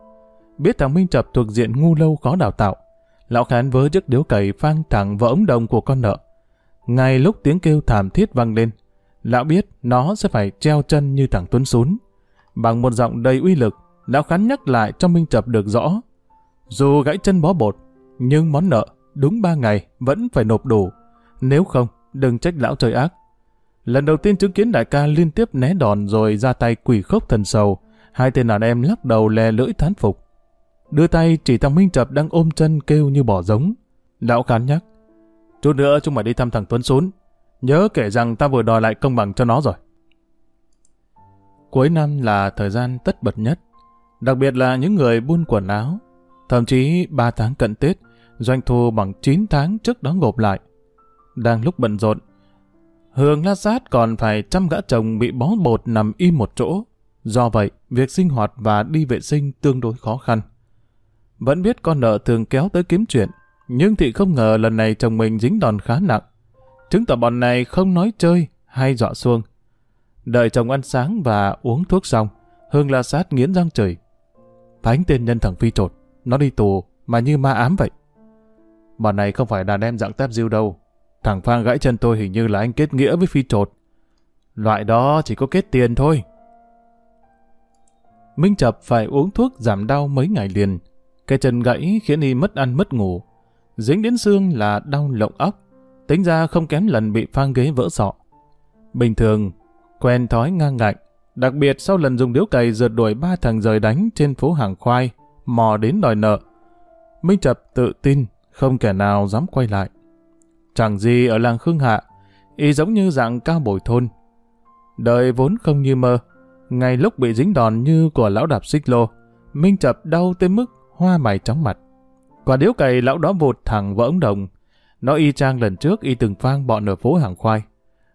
Biết thằng Minh Trập thuộc diện ngu lâu khó đào tạo, lão khán vớ chiếc điếu cày phang thẳng vào ống đồng của con nợ. Ngay lúc tiếng kêu thảm thiết vang lên, lão biết nó sẽ phải treo chân như thằng Tuấn Sún. Bằng một giọng đầy uy lực, lão khán nhắc lại cho Minh Trập được rõ dù gãy chân bó bột, nhưng món nợ đúng ba ngày vẫn phải nộp đủ. Nếu không, đừng trách lão trời ác. Lần đầu tiên chứng kiến đại ca liên tiếp né đòn rồi ra tay quỷ khốc thần sầu, hai tên đàn em lắc đầu lè lưỡi thán phục. Đưa tay chỉ thằng Minh Trập đang ôm chân kêu như bỏ giống. Lão khán nhắc. Chút nữa chúng mày đi thăm thằng Tuấn Sún. Nhớ kể rằng ta vừa đòi lại công bằng cho nó rồi. Cuối năm là thời gian tất bật nhất. Đặc biệt là những người buôn quần áo, Thậm chí 3 tháng cận Tết, doanh thu bằng 9 tháng trước đó gộp lại. Đang lúc bận rộn, Hương La Sát còn phải chăm gã chồng bị bó bột nằm im một chỗ. Do vậy, việc sinh hoạt và đi vệ sinh tương đối khó khăn. Vẫn biết con nợ thường kéo tới kiếm chuyện, nhưng thị không ngờ lần này chồng mình dính đòn khá nặng. Chứng tỏ bọn này không nói chơi hay dọa xuông. Đợi chồng ăn sáng và uống thuốc xong, Hương La Sát nghiến răng chửi. Phánh tên nhân thằng Phi trột, nó đi tù mà như ma ám vậy. Bọn này không phải đàn em dạng tép diêu đâu. Thằng Phang gãy chân tôi hình như là anh kết nghĩa với Phi trột. Loại đó chỉ có kết tiền thôi. Minh Chập phải uống thuốc giảm đau mấy ngày liền. Cái chân gãy khiến y mất ăn mất ngủ. Dính đến xương là đau lộng óc. Tính ra không kém lần bị phang ghế vỡ sọ. Bình thường, quen thói ngang ngạnh. Đặc biệt sau lần dùng điếu cày rượt đuổi ba thằng rời đánh trên phố hàng khoai, mò đến đòi nợ. Minh Chập tự tin, không kẻ nào dám quay lại. Chẳng gì ở làng Khương Hạ, y giống như dạng cao bồi thôn. Đời vốn không như mơ, ngay lúc bị dính đòn như của lão đạp xích lô, Minh Chập đau tới mức hoa mày chóng mặt. Quả điếu cày lão đó vụt thẳng vào ống đồng. Nó y chang lần trước y từng phang bọn ở phố hàng khoai.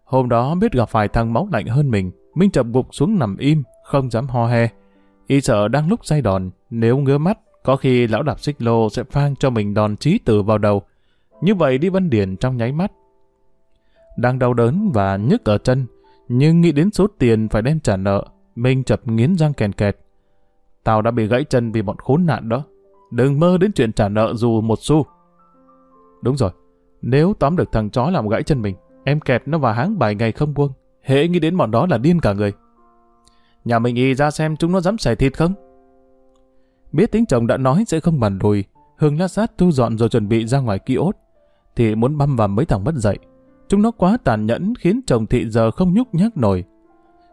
Hôm đó biết gặp phải thằng máu lạnh hơn mình, Minh Chập gục xuống nằm im, không dám ho he. Y sợ đang lúc say đòn, nếu ngứa mắt, có khi lão đạp xích lô sẽ phang cho mình đòn trí tử vào đầu. Như vậy đi Vân điển trong nháy mắt. Đang đau đớn và nhức ở chân, nhưng nghĩ đến số tiền phải đem trả nợ, Minh Chập nghiến răng kèn kẹt. Tao đã bị gãy chân vì bọn khốn nạn đó. Đừng mơ đến chuyện trả nợ dù một xu. Đúng rồi, nếu tóm được thằng chó làm gãy chân mình, em kẹt nó vào háng bài ngày không buông. Hễ nghĩ đến bọn đó là điên cả người. Nhà mình y ra xem chúng nó dám xẻ thịt không? Biết tính chồng đã nói sẽ không bàn đùi, Hương lát sát thu dọn rồi chuẩn bị ra ngoài ký ốt, thì muốn băm vào mấy thằng mất dậy. Chúng nó quá tàn nhẫn khiến chồng thị giờ không nhúc nhác nổi.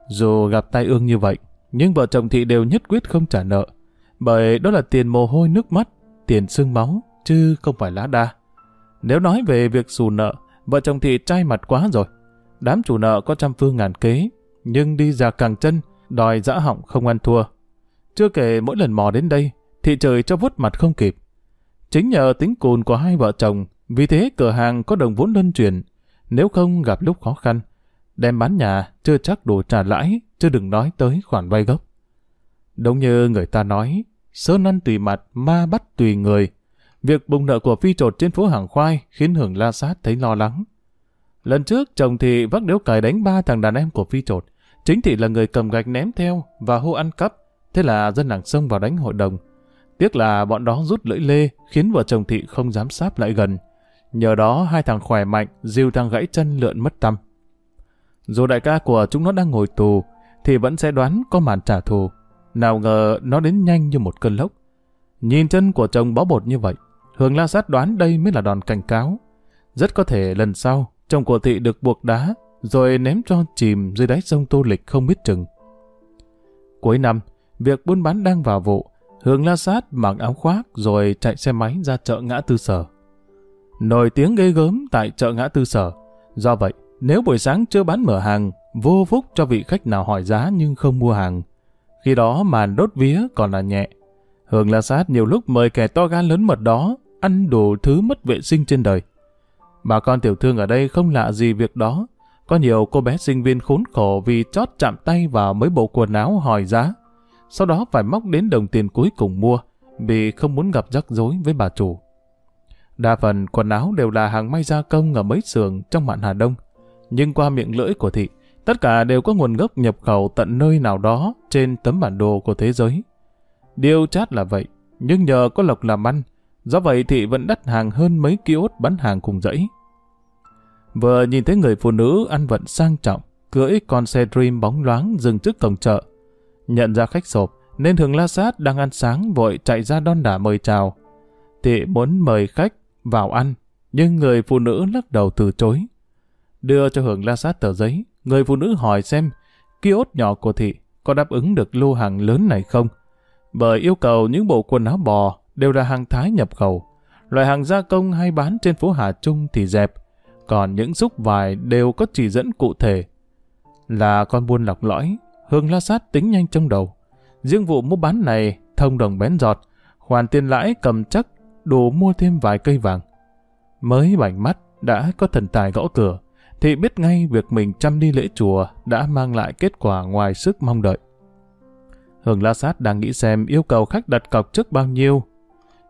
Dù gặp tai ương như vậy, nhưng vợ chồng thị đều nhất quyết không trả nợ, bởi đó là tiền mồ hôi nước mắt, tiền xương máu, chứ không phải lá đa. Nếu nói về việc xù nợ, vợ chồng thị trai mặt quá rồi. Đám chủ nợ có trăm phương ngàn kế, nhưng đi ra càng chân, đòi dã họng không ăn thua. Chưa kể mỗi lần mò đến đây, thị trời cho vuốt mặt không kịp. Chính nhờ tính cùn của hai vợ chồng, vì thế cửa hàng có đồng vốn luân chuyển. Nếu không gặp lúc khó khăn, đem bán nhà chưa chắc đủ trả lãi, chứ đừng nói tới khoản vay gốc. Đúng như người ta nói, sơn ăn tùy mặt, ma bắt tùy người. Việc bùng nợ của phi trột trên phố hàng khoai khiến Hưởng La Sát thấy lo lắng. Lần trước, chồng thị vác điếu cày đánh ba thằng đàn em của phi trột. Chính thị là người cầm gạch ném theo và hô ăn cắp. Thế là dân làng sông vào đánh hội đồng. Tiếc là bọn đó rút lưỡi lê khiến vợ chồng thị không dám sáp lại gần. Nhờ đó hai thằng khỏe mạnh, diêu thằng gãy chân lượn mất tâm. Dù đại ca của chúng nó đang ngồi tù, thì vẫn sẽ đoán có màn trả thù. Nào ngờ nó đến nhanh như một cơn lốc. Nhìn chân của chồng bó bột như vậy, Hường La Sát đoán đây mới là đòn cảnh cáo. Rất có thể lần sau, chồng của thị được buộc đá, rồi ném cho chìm dưới đáy sông Tô Lịch không biết chừng. Cuối năm, việc buôn bán đang vào vụ, Hương La Sát mặc áo khoác rồi chạy xe máy ra chợ ngã tư sở. Nổi tiếng ghê gớm tại chợ ngã tư sở. Do vậy, nếu buổi sáng chưa bán mở hàng, vô phúc cho vị khách nào hỏi giá nhưng không mua hàng. Khi đó màn đốt vía còn là nhẹ. Hương La Sát nhiều lúc mời kẻ to gan lớn mật đó ăn đủ thứ mất vệ sinh trên đời. Bà con tiểu thương ở đây không lạ gì việc đó. Có nhiều cô bé sinh viên khốn khổ vì chót chạm tay vào mấy bộ quần áo hỏi giá. Sau đó phải móc đến đồng tiền cuối cùng mua vì không muốn gặp rắc rối với bà chủ. Đa phần quần áo đều là hàng may gia công ở mấy xưởng trong mạn Hà Đông. Nhưng qua miệng lưỡi của thị, tất cả đều có nguồn gốc nhập khẩu tận nơi nào đó trên tấm bản đồ của thế giới. Điều chát là vậy, nhưng nhờ có lộc làm ăn, do vậy thị vẫn đắt hàng hơn mấy kiosk bán hàng cùng dãy. Vừa nhìn thấy người phụ nữ ăn vận sang trọng, cưỡi con xe Dream bóng loáng dừng trước cổng chợ. Nhận ra khách sộp, nên Thường La Sát đang ăn sáng vội chạy ra đon đả mời chào. Thị muốn mời khách vào ăn, nhưng người phụ nữ lắc đầu từ chối. Đưa cho Hưởng La Sát tờ giấy, người phụ nữ hỏi xem kiosk nhỏ của thị có đáp ứng được lô hàng lớn này không. Bởi yêu cầu những bộ quần áo bò đều là hàng Thái nhập khẩu. Loại hàng gia công hay bán trên phố Hà Trung thì dẹp, còn những xúc vải đều có chỉ dẫn cụ thể. Là con buôn lọc lõi, Hương La Sát tính nhanh trong đầu. Riêng vụ mua bán này, thông đồng bén giọt, khoản tiền lãi cầm chắc đủ mua thêm vài cây vàng. Mới bảnh mắt đã có thần tài gõ cửa, thì biết ngay việc mình chăm đi lễ chùa đã mang lại kết quả ngoài sức mong đợi. Hường La Sát đang nghĩ xem yêu cầu khách đặt cọc trước bao nhiêu.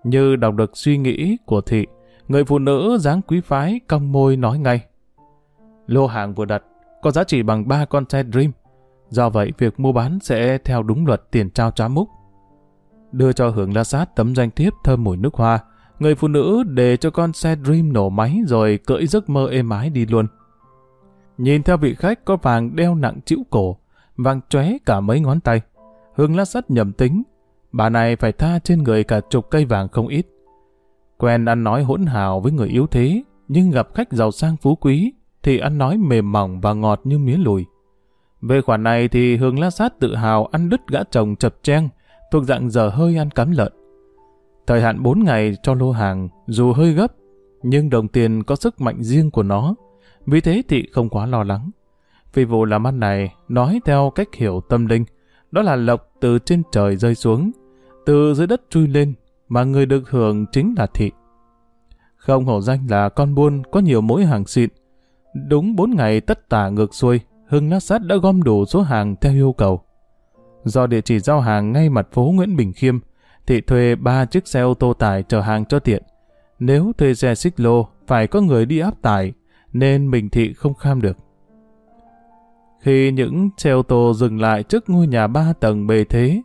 Như đọc được suy nghĩ của thị, người phụ nữ dáng quý phái cong môi nói ngay. Lô hàng vừa đặt có giá trị bằng ba con xe Dream. Do vậy, việc mua bán sẽ theo đúng luật tiền trao trá múc. Đưa cho Hưởng La Sát tấm danh thiếp thơm mùi nước hoa, người phụ nữ để cho con xe Dream nổ máy rồi cưỡi giấc mơ êm ái đi luôn. Nhìn theo vị khách có vàng đeo nặng chịu cổ, vàng chóe cả mấy ngón tay. Hương La Sát nhầm tính, bà này phải tha trên người cả chục cây vàng không ít. Quen ăn nói hỗn hào với người yếu thế, nhưng gặp khách giàu sang phú quý, thì ăn nói mềm mỏng và ngọt như mía lùi. Về khoản này thì Hương La Sát tự hào ăn đứt gã chồng chập trang, thuộc dạng giờ hơi ăn cắm lợn. Thời hạn 4 ngày cho lô hàng dù hơi gấp, nhưng đồng tiền có sức mạnh riêng của nó, vì thế thì không quá lo lắng. Vì vụ làm ăn này, nói theo cách hiểu tâm linh, đó là lộc từ trên trời rơi xuống, từ dưới đất chui lên, mà người được hưởng chính là thị. Không hổ danh là con buôn có nhiều mối hàng xịn. Đúng 4 ngày tất tả ngược xuôi, Hưng Lát Sát đã gom đủ số hàng theo yêu cầu. Do địa chỉ giao hàng ngay mặt phố Nguyễn Bình Khiêm, thị thuê 3 chiếc xe ô tô tải chở hàng cho tiện. Nếu thuê xe xích lô, phải có người đi áp tải, nên mình thị không kham được. Khi những xe ô tô dừng lại trước ngôi nhà ba tầng bề thế,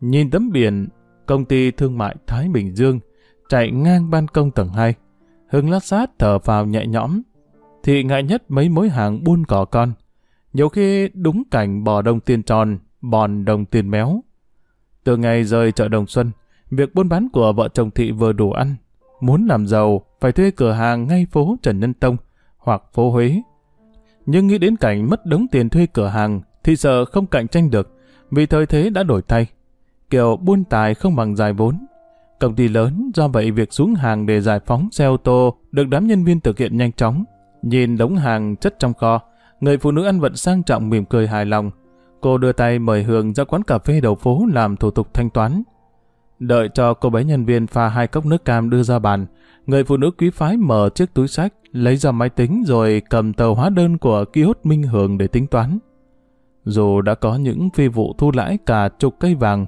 nhìn tấm biển công ty thương mại Thái Bình Dương chạy ngang ban công tầng 2, Hưng lát sát thở vào nhẹ nhõm, thì ngại nhất mấy mối hàng buôn cỏ con. Nhiều khi đúng cảnh bò đồng tiền tròn, bòn đồng tiền méo. Từ ngày rời chợ Đồng Xuân, việc buôn bán của vợ chồng Thị vừa đủ ăn. Muốn làm giàu, phải thuê cửa hàng ngay phố Trần Nhân Tông hoặc phố Huế. Nhưng nghĩ đến cảnh mất đống tiền thuê cửa hàng thì sợ không cạnh tranh được vì thời thế đã đổi thay. Kiểu buôn tài không bằng dài vốn. Công ty lớn do vậy việc xuống hàng để giải phóng xe ô tô được đám nhân viên thực hiện nhanh chóng. Nhìn đống hàng chất trong kho, người phụ nữ ăn vận sang trọng mỉm cười hài lòng. Cô đưa tay mời Hương ra quán cà phê đầu phố làm thủ tục thanh toán. Đợi cho cô bé nhân viên pha hai cốc nước cam đưa ra bàn, người phụ nữ quý phái mở chiếc túi sách, lấy ra máy tính rồi cầm tờ hóa đơn của kiosk Minh Hường để tính toán. Dù đã có những phi vụ thu lãi cả chục cây vàng,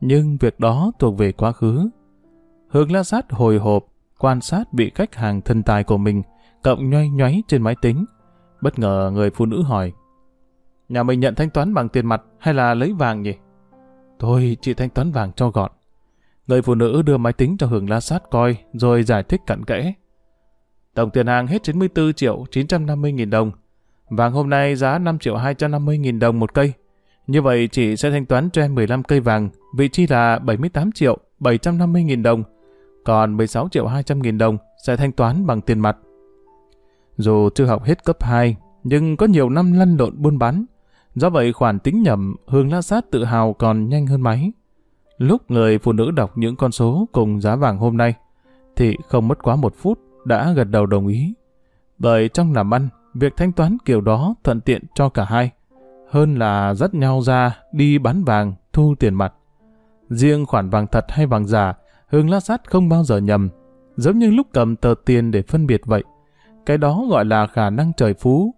nhưng việc đó thuộc về quá khứ. Hương la sát hồi hộp, quan sát vị khách hàng thân tài của mình, cộng nhoay nhoáy trên máy tính. Bất ngờ người phụ nữ hỏi, Nhà mình nhận thanh toán bằng tiền mặt hay là lấy vàng nhỉ? Thôi, chị thanh toán vàng cho gọn. Người phụ nữ đưa máy tính cho Hường La Sát coi, rồi giải thích cặn kẽ. Tổng tiền hàng hết 94 triệu 950 nghìn đồng. Vàng hôm nay giá 5 triệu 250 nghìn đồng một cây. Như vậy chị sẽ thanh toán cho em 15 cây vàng, vị trí là 78 triệu 750 nghìn đồng. Còn 16 triệu 200 nghìn đồng sẽ thanh toán bằng tiền mặt. Dù chưa học hết cấp 2, nhưng có nhiều năm lăn lộn buôn bán. Do vậy khoản tính nhầm, Hương La Sát tự hào còn nhanh hơn máy. Lúc người phụ nữ đọc những con số cùng giá vàng hôm nay, thì không mất quá một phút đã gật đầu đồng ý. Bởi trong làm ăn, việc thanh toán kiểu đó thuận tiện cho cả hai, hơn là dắt nhau ra đi bán vàng, thu tiền mặt. Riêng khoản vàng thật hay vàng giả, Hương La Sát không bao giờ nhầm, giống như lúc cầm tờ tiền để phân biệt vậy. Cái đó gọi là khả năng trời phú.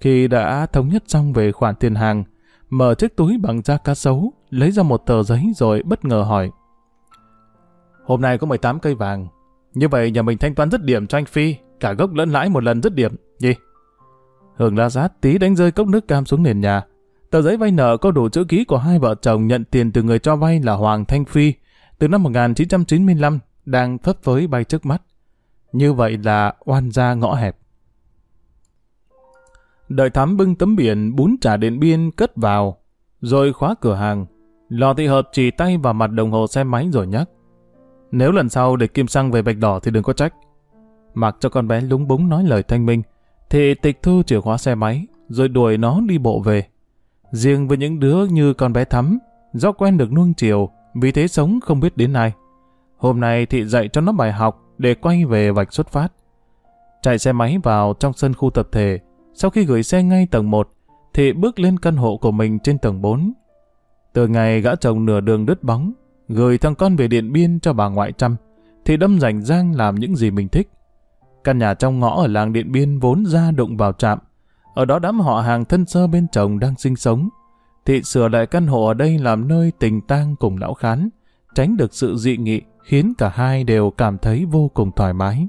Khi đã thống nhất xong về khoản tiền hàng, mở chiếc túi bằng da cá sấu, lấy ra một tờ giấy rồi bất ngờ hỏi. Hôm nay có 18 cây vàng, như vậy nhà mình thanh toán rất điểm cho anh Phi, cả gốc lẫn lãi một lần rất điểm, gì? Hường la rát tí đánh rơi cốc nước cam xuống nền nhà. Tờ giấy vay nợ có đủ chữ ký của hai vợ chồng nhận tiền từ người cho vay là Hoàng Thanh Phi từ năm 1995 đang phấp phới bay trước mắt. Như vậy là oan gia ngõ hẹp. Đợi thắm bưng tấm biển bún trà điện biên cất vào, rồi khóa cửa hàng. Lò thị hợp chỉ tay vào mặt đồng hồ xe máy rồi nhắc. Nếu lần sau để kim xăng về bạch đỏ thì đừng có trách. Mặc cho con bé lúng búng nói lời thanh minh, thì tịch thu chìa khóa xe máy, rồi đuổi nó đi bộ về. Riêng với những đứa như con bé Thắm, do quen được nuông chiều, vì thế sống không biết đến ai. Hôm nay thị dạy cho nó bài học để quay về vạch xuất phát. Chạy xe máy vào trong sân khu tập thể, sau khi gửi xe ngay tầng 1, thị bước lên căn hộ của mình trên tầng 4. Từ ngày gã chồng nửa đường đứt bóng, gửi thằng con về Điện Biên cho bà ngoại chăm, thì đâm rảnh rang làm những gì mình thích. Căn nhà trong ngõ ở làng Điện Biên vốn ra đụng vào trạm. Ở đó đám họ hàng thân sơ bên chồng đang sinh sống. Thị sửa lại căn hộ ở đây làm nơi tình tang cùng lão khán, tránh được sự dị nghị khiến cả hai đều cảm thấy vô cùng thoải mái.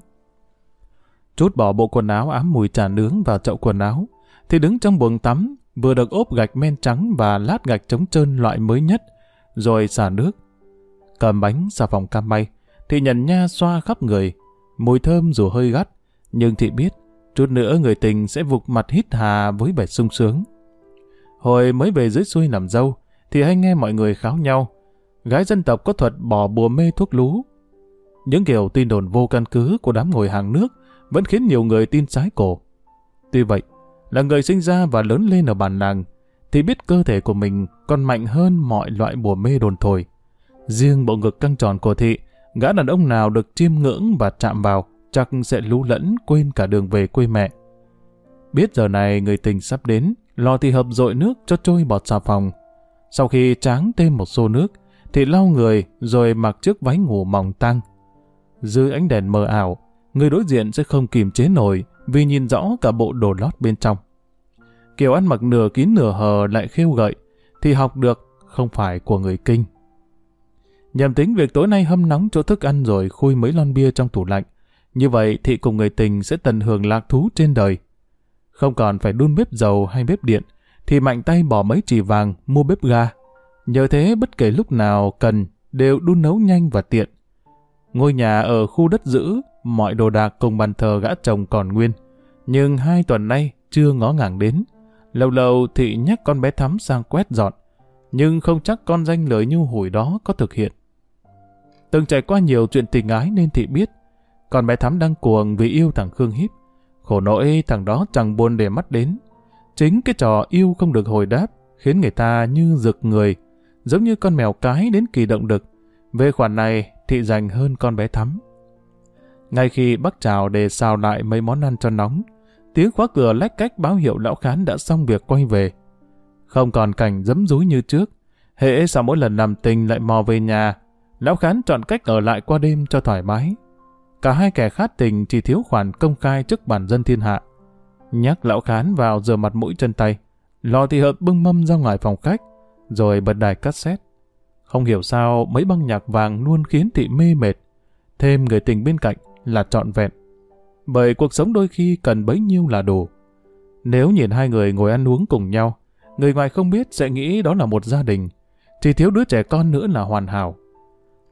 Chút bỏ bộ quần áo ám mùi trà nướng vào chậu quần áo, thì đứng trong buồng tắm, vừa được ốp gạch men trắng và lát gạch chống trơn loại mới nhất, rồi xả nước. Cầm bánh xà phòng cam may, thì nhận nha xoa khắp người, mùi thơm dù hơi gắt, nhưng thị biết, chút nữa người tình sẽ vụt mặt hít hà với vẻ sung sướng. Hồi mới về dưới xuôi nằm dâu, thì hay nghe mọi người kháo nhau, gái dân tộc có thuật bỏ bùa mê thuốc lú. Những kiểu tin đồn vô căn cứ của đám ngồi hàng nước vẫn khiến nhiều người tin sái cổ. Tuy vậy, là người sinh ra và lớn lên ở bản làng, thì biết cơ thể của mình còn mạnh hơn mọi loại bùa mê đồn thổi. Riêng bộ ngực căng tròn của thị, gã đàn ông nào được chiêm ngưỡng và chạm vào chắc sẽ lú lẫn quên cả đường về quê mẹ. Biết giờ này người tình sắp đến, lò thì hợp dội nước cho trôi bọt xà phòng. Sau khi tráng thêm một xô nước, thì lau người rồi mặc chiếc váy ngủ mỏng tăng. Dưới ánh đèn mờ ảo, người đối diện sẽ không kìm chế nổi vì nhìn rõ cả bộ đồ lót bên trong. Kiểu ăn mặc nửa kín nửa hờ lại khêu gợi, thì học được không phải của người kinh. Nhầm tính việc tối nay hâm nóng chỗ thức ăn rồi khui mấy lon bia trong tủ lạnh. Như vậy thị cùng người tình sẽ tận hưởng lạc thú trên đời. Không còn phải đun bếp dầu hay bếp điện, thì mạnh tay bỏ mấy chỉ vàng mua bếp ga. Nhờ thế bất kể lúc nào cần đều đun nấu nhanh và tiện. Ngôi nhà ở khu đất giữ, mọi đồ đạc cùng bàn thờ gã chồng còn nguyên. Nhưng hai tuần nay chưa ngó ngàng đến. Lâu lâu thị nhắc con bé Thắm sang quét dọn, nhưng không chắc con danh lời nhu hủi đó có thực hiện. Từng trải qua nhiều chuyện tình ái nên thị biết, con bé Thắm đang cuồng vì yêu thằng Khương Hiếp. Khổ nỗi thằng đó chẳng buồn để mắt đến. Chính cái trò yêu không được hồi đáp khiến người ta như rực người, giống như con mèo cái đến kỳ động đực. Về khoản này, thị dành hơn con bé Thắm. Ngay khi bác chào để xào lại mấy món ăn cho nóng, tiếng khóa cửa lách cách báo hiệu lão khán đã xong việc quay về. Không còn cảnh dấm dúi như trước, hệ sau mỗi lần làm tình lại mò về nhà, lão khán chọn cách ở lại qua đêm cho thoải mái. Cả hai kẻ khát tình chỉ thiếu khoản công khai trước bản dân thiên hạ. Nhắc lão khán vào rửa mặt mũi chân tay, lò thì hợp bưng mâm ra ngoài phòng khách, rồi bật đài cassette. Không hiểu sao mấy băng nhạc vàng luôn khiến thị mê mệt. Thêm người tình bên cạnh là trọn vẹn. Bởi cuộc sống đôi khi cần bấy nhiêu là đủ. Nếu nhìn hai người ngồi ăn uống cùng nhau, người ngoài không biết sẽ nghĩ đó là một gia đình. Chỉ thiếu đứa trẻ con nữa là hoàn hảo.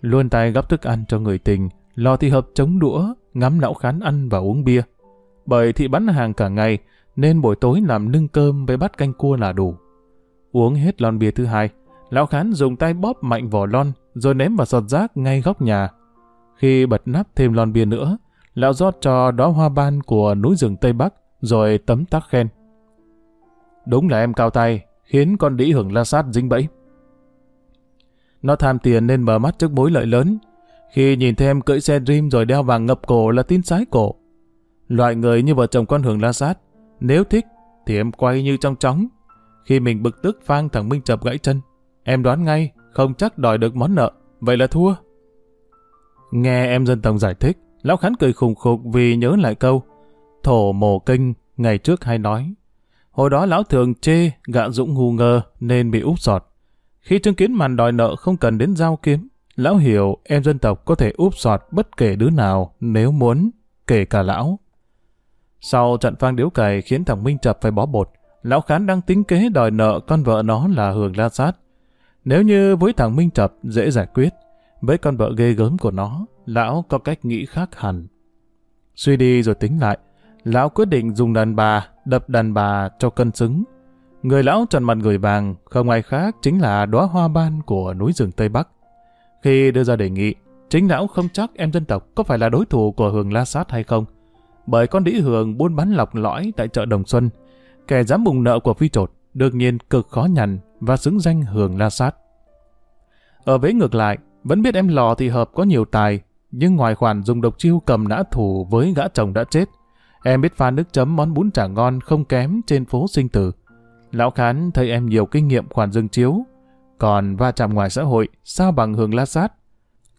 Luôn tay gấp thức ăn cho người tình, lò thì hợp chống đũa, ngắm lão khán ăn và uống bia. Bởi thị bán hàng cả ngày, nên buổi tối làm nưng cơm với bát canh cua là đủ. Uống hết lon bia thứ hai, lão khán dùng tay bóp mạnh vỏ lon, rồi ném vào sọt rác ngay góc nhà. Khi bật nắp thêm lon bia nữa, lão rót cho đó hoa ban của núi rừng Tây Bắc, rồi tấm tắc khen. Đúng là em cao tay, khiến con đĩ hưởng la sát dính bẫy. Nó tham tiền nên mở mắt trước mối lợi lớn. Khi nhìn thêm cưỡi xe Dream rồi đeo vàng ngập cổ là tin sái cổ. Loại người như vợ chồng con hưởng la sát, nếu thích thì em quay như trong chóng. Khi mình bực tức phang thằng Minh chập gãy chân, em đoán ngay không chắc đòi được món nợ, vậy là thua. Nghe em dân tổng giải thích, lão khán cười khùng khục vì nhớ lại câu thổ mồ kinh ngày trước hay nói. Hồi đó lão thường chê gạ dũng ngu ngơ nên bị úp sọt. Khi chứng kiến màn đòi nợ không cần đến giao kiếm, lão hiểu em dân tộc có thể úp sọt bất kể đứa nào nếu muốn, kể cả lão. Sau trận phang điếu cày khiến thằng Minh chập phải bó bột, lão khán đang tính kế đòi nợ con vợ nó là Hường La Sát. Nếu như với thằng Minh Trập dễ giải quyết, với con vợ ghê gớm của nó, lão có cách nghĩ khác hẳn. Suy đi rồi tính lại, lão quyết định dùng đàn bà, đập đàn bà cho cân xứng. Người lão trần mặt người vàng, không ai khác chính là đóa hoa ban của núi rừng Tây Bắc. Khi đưa ra đề nghị, chính lão không chắc em dân tộc có phải là đối thủ của Hường La Sát hay không. Bởi con đĩ Hường buôn bán lọc lõi tại chợ Đồng Xuân, kẻ dám bùng nợ của phi trột, đương nhiên cực khó nhằn và xứng danh Hường La Sát. Ở vế ngược lại, vẫn biết em lò thì hợp có nhiều tài, nhưng ngoài khoản dùng độc chiêu cầm nã thủ với gã chồng đã chết, em biết pha nước chấm món bún chả ngon không kém trên phố sinh tử. Lão Khán thấy em nhiều kinh nghiệm khoản dừng chiếu, còn va chạm ngoài xã hội, sao bằng hưởng la sát.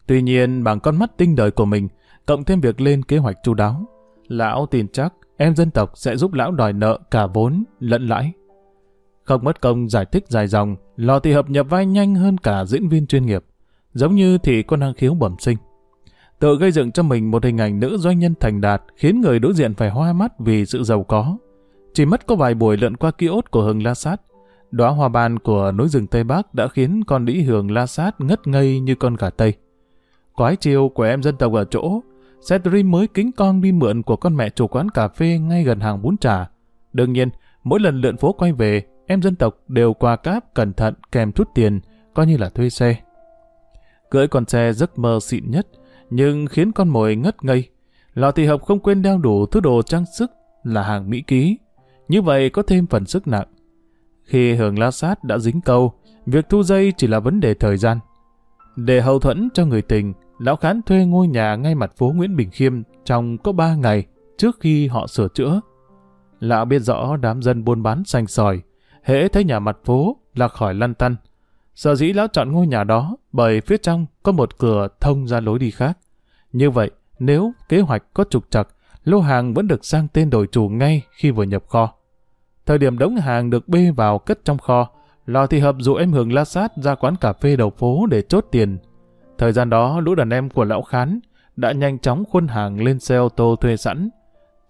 Tuy nhiên, bằng con mắt tinh đời của mình, cộng thêm việc lên kế hoạch chu đáo, lão tin chắc em dân tộc sẽ giúp lão đòi nợ cả vốn lẫn lãi. Không mất công giải thích dài dòng, lò thị hợp nhập vai nhanh hơn cả diễn viên chuyên nghiệp, giống như thị con năng khiếu bẩm sinh. Tự gây dựng cho mình một hình ảnh nữ doanh nhân thành đạt khiến người đối diện phải hoa mắt vì sự giàu có. Chỉ mất có vài buổi lượn qua ký ốt của Hưng La Sát, đóa hoa ban của núi rừng Tây Bắc đã khiến con đĩ Hường La Sát ngất ngây như con gà Tây. Quái chiêu của em dân tộc ở chỗ, Cedric mới kính con đi mượn của con mẹ chủ quán cà phê ngay gần hàng bún trà. Đương nhiên, mỗi lần lượn phố quay về, em dân tộc đều qua cáp cẩn thận kèm chút tiền, coi như là thuê xe. Cưỡi con xe giấc mơ xịn nhất, nhưng khiến con mồi ngất ngây. Lò thị hợp không quên đeo đủ thứ đồ trang sức là hàng mỹ ký. Như vậy có thêm phần sức nặng. Khi hưởng la sát đã dính câu, việc thu dây chỉ là vấn đề thời gian. Để hậu thuẫn cho người tình, Lão Khán thuê ngôi nhà ngay mặt phố Nguyễn Bình Khiêm trong có ba ngày trước khi họ sửa chữa. Lão biết rõ đám dân buôn bán xanh sòi, hễ thấy nhà mặt phố là khỏi lăn tăn. Sở dĩ lão chọn ngôi nhà đó bởi phía trong có một cửa thông ra lối đi khác. Như vậy, nếu kế hoạch có trục trặc, lô hàng vẫn được sang tên đổi chủ ngay khi vừa nhập kho. Thời điểm đống hàng được bê vào cất trong kho, lò thì hợp dụ em Hường la sát ra quán cà phê đầu phố để chốt tiền. Thời gian đó, lũ đàn em của lão khán đã nhanh chóng khuôn hàng lên xe ô tô thuê sẵn.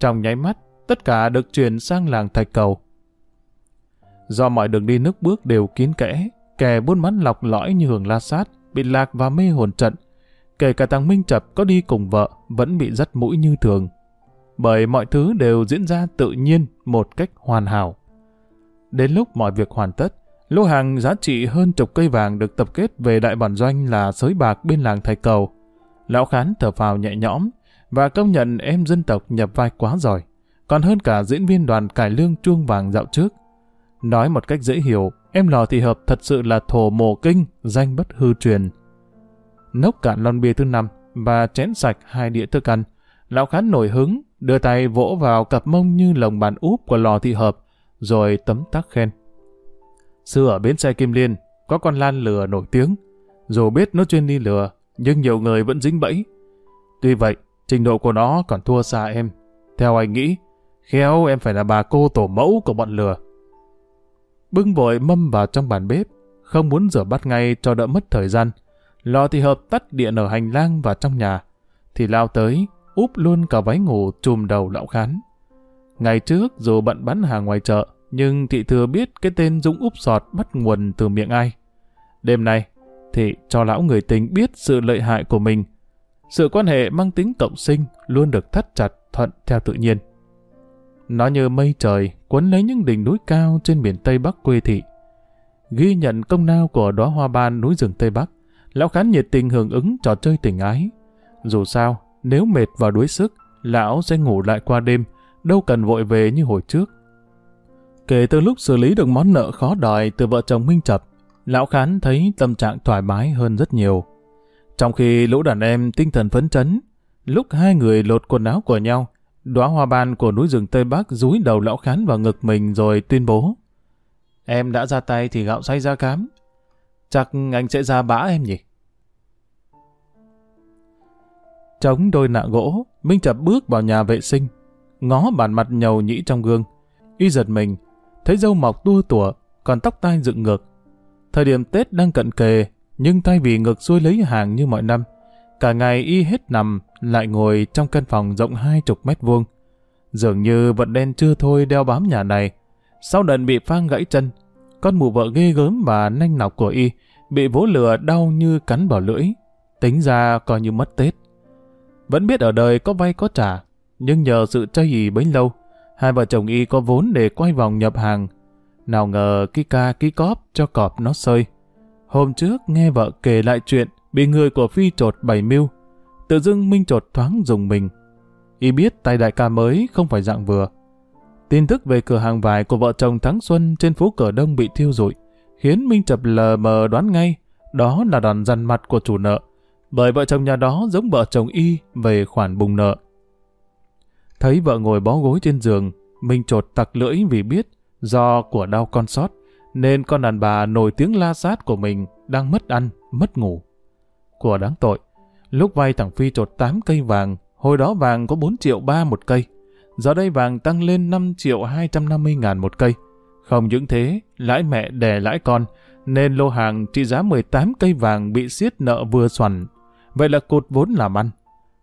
Trong nháy mắt, tất cả được chuyển sang làng Thạch Cầu. Do mọi đường đi nước bước đều kín kẽ, kẻ buôn bán lọc lõi như hưởng la sát, bị lạc và mê hồn trận. Kể cả thằng Minh Chập có đi cùng vợ, vẫn bị dắt mũi như thường. Bởi mọi thứ đều diễn ra tự nhiên, một cách hoàn hảo. Đến lúc mọi việc hoàn tất, lô hàng giá trị hơn chục cây vàng được tập kết về đại bản doanh là sới bạc bên làng Thạch Cầu. Lão Khán thở phào nhẹ nhõm và công nhận em dân tộc nhập vai quá giỏi, còn hơn cả diễn viên đoàn cải lương chuông vàng dạo trước. Nói một cách dễ hiểu, em lò thị hợp thật sự là thổ mồ kinh, danh bất hư truyền. Nốc cạn lon bia thứ năm và chén sạch hai đĩa thức ăn. Lão khán nổi hứng, đưa tay vỗ vào cặp mông như lồng bàn úp của lò thị hợp, rồi tấm tắc khen. Xưa ở bến xe Kim Liên, có con lan lừa nổi tiếng. Dù biết nó chuyên đi lừa, nhưng nhiều người vẫn dính bẫy. Tuy vậy, trình độ của nó còn thua xa em. Theo anh nghĩ, khéo em phải là bà cô tổ mẫu của bọn lừa bưng vội mâm vào trong bàn bếp, không muốn rửa bát ngay cho đỡ mất thời gian. Lò thì hợp tắt điện ở hành lang và trong nhà, thì lao tới, úp luôn cả váy ngủ chùm đầu lão khán. Ngày trước dù bận bán hàng ngoài chợ, nhưng thị thừa biết cái tên Dũng úp sọt bắt nguồn từ miệng ai. Đêm nay, thị cho lão người tình biết sự lợi hại của mình. Sự quan hệ mang tính cộng sinh luôn được thắt chặt thuận theo tự nhiên. Nó như mây trời cuốn lấy những đỉnh núi cao trên miền Tây Bắc quê thị. Ghi nhận công lao của đóa hoa ban núi rừng Tây Bắc, lão khán nhiệt tình hưởng ứng trò chơi tình ái. Dù sao, nếu mệt và đuối sức, lão sẽ ngủ lại qua đêm, đâu cần vội về như hồi trước. Kể từ lúc xử lý được món nợ khó đòi từ vợ chồng Minh Chập, lão khán thấy tâm trạng thoải mái hơn rất nhiều. Trong khi lũ đàn em tinh thần phấn chấn, lúc hai người lột quần áo của nhau, Đóa hoa ban của núi rừng Tây Bắc rúi đầu lão khán vào ngực mình rồi tuyên bố. Em đã ra tay thì gạo say ra cám. Chắc anh sẽ ra bã em nhỉ? Chống đôi nạ gỗ, Minh Chập bước vào nhà vệ sinh, ngó bản mặt nhầu nhĩ trong gương. Y giật mình, thấy dâu mọc tua tủa, còn tóc tai dựng ngược. Thời điểm Tết đang cận kề, nhưng thay vì ngược xuôi lấy hàng như mọi năm, cả ngày y hết nằm lại ngồi trong căn phòng rộng hai chục mét vuông. Dường như vận đen chưa thôi đeo bám nhà này. Sau đợt bị phang gãy chân, con mụ vợ ghê gớm và nanh nọc của y bị vỗ lửa đau như cắn vào lưỡi. Tính ra coi như mất Tết. Vẫn biết ở đời có vay có trả, nhưng nhờ sự chơi gì bấy lâu, hai vợ chồng y có vốn để quay vòng nhập hàng. Nào ngờ ký ca ký cóp cho cọp nó sơi. Hôm trước nghe vợ kể lại chuyện bị người của Phi trột bảy mưu Tự dưng Minh trột thoáng dùng mình. Y biết tay đại ca mới không phải dạng vừa. Tin tức về cửa hàng vải của vợ chồng Thắng Xuân trên phố Cửa Đông bị thiêu rụi, khiến Minh Chập lờ mờ đoán ngay đó là đòn dằn mặt của chủ nợ, bởi vợ chồng nhà đó giống vợ chồng Y về khoản bùng nợ. Thấy vợ ngồi bó gối trên giường, Minh trột tặc lưỡi vì biết do của đau con sót, nên con đàn bà nổi tiếng la sát của mình đang mất ăn, mất ngủ. Của đáng tội, Lúc vay thằng Phi trột 8 cây vàng, hồi đó vàng có 4 triệu 3 một cây. Giờ đây vàng tăng lên 5 triệu 250 ngàn một cây. Không những thế, lãi mẹ đè lãi con, nên lô hàng trị giá 18 cây vàng bị siết nợ vừa xoằn. Vậy là cột vốn làm ăn.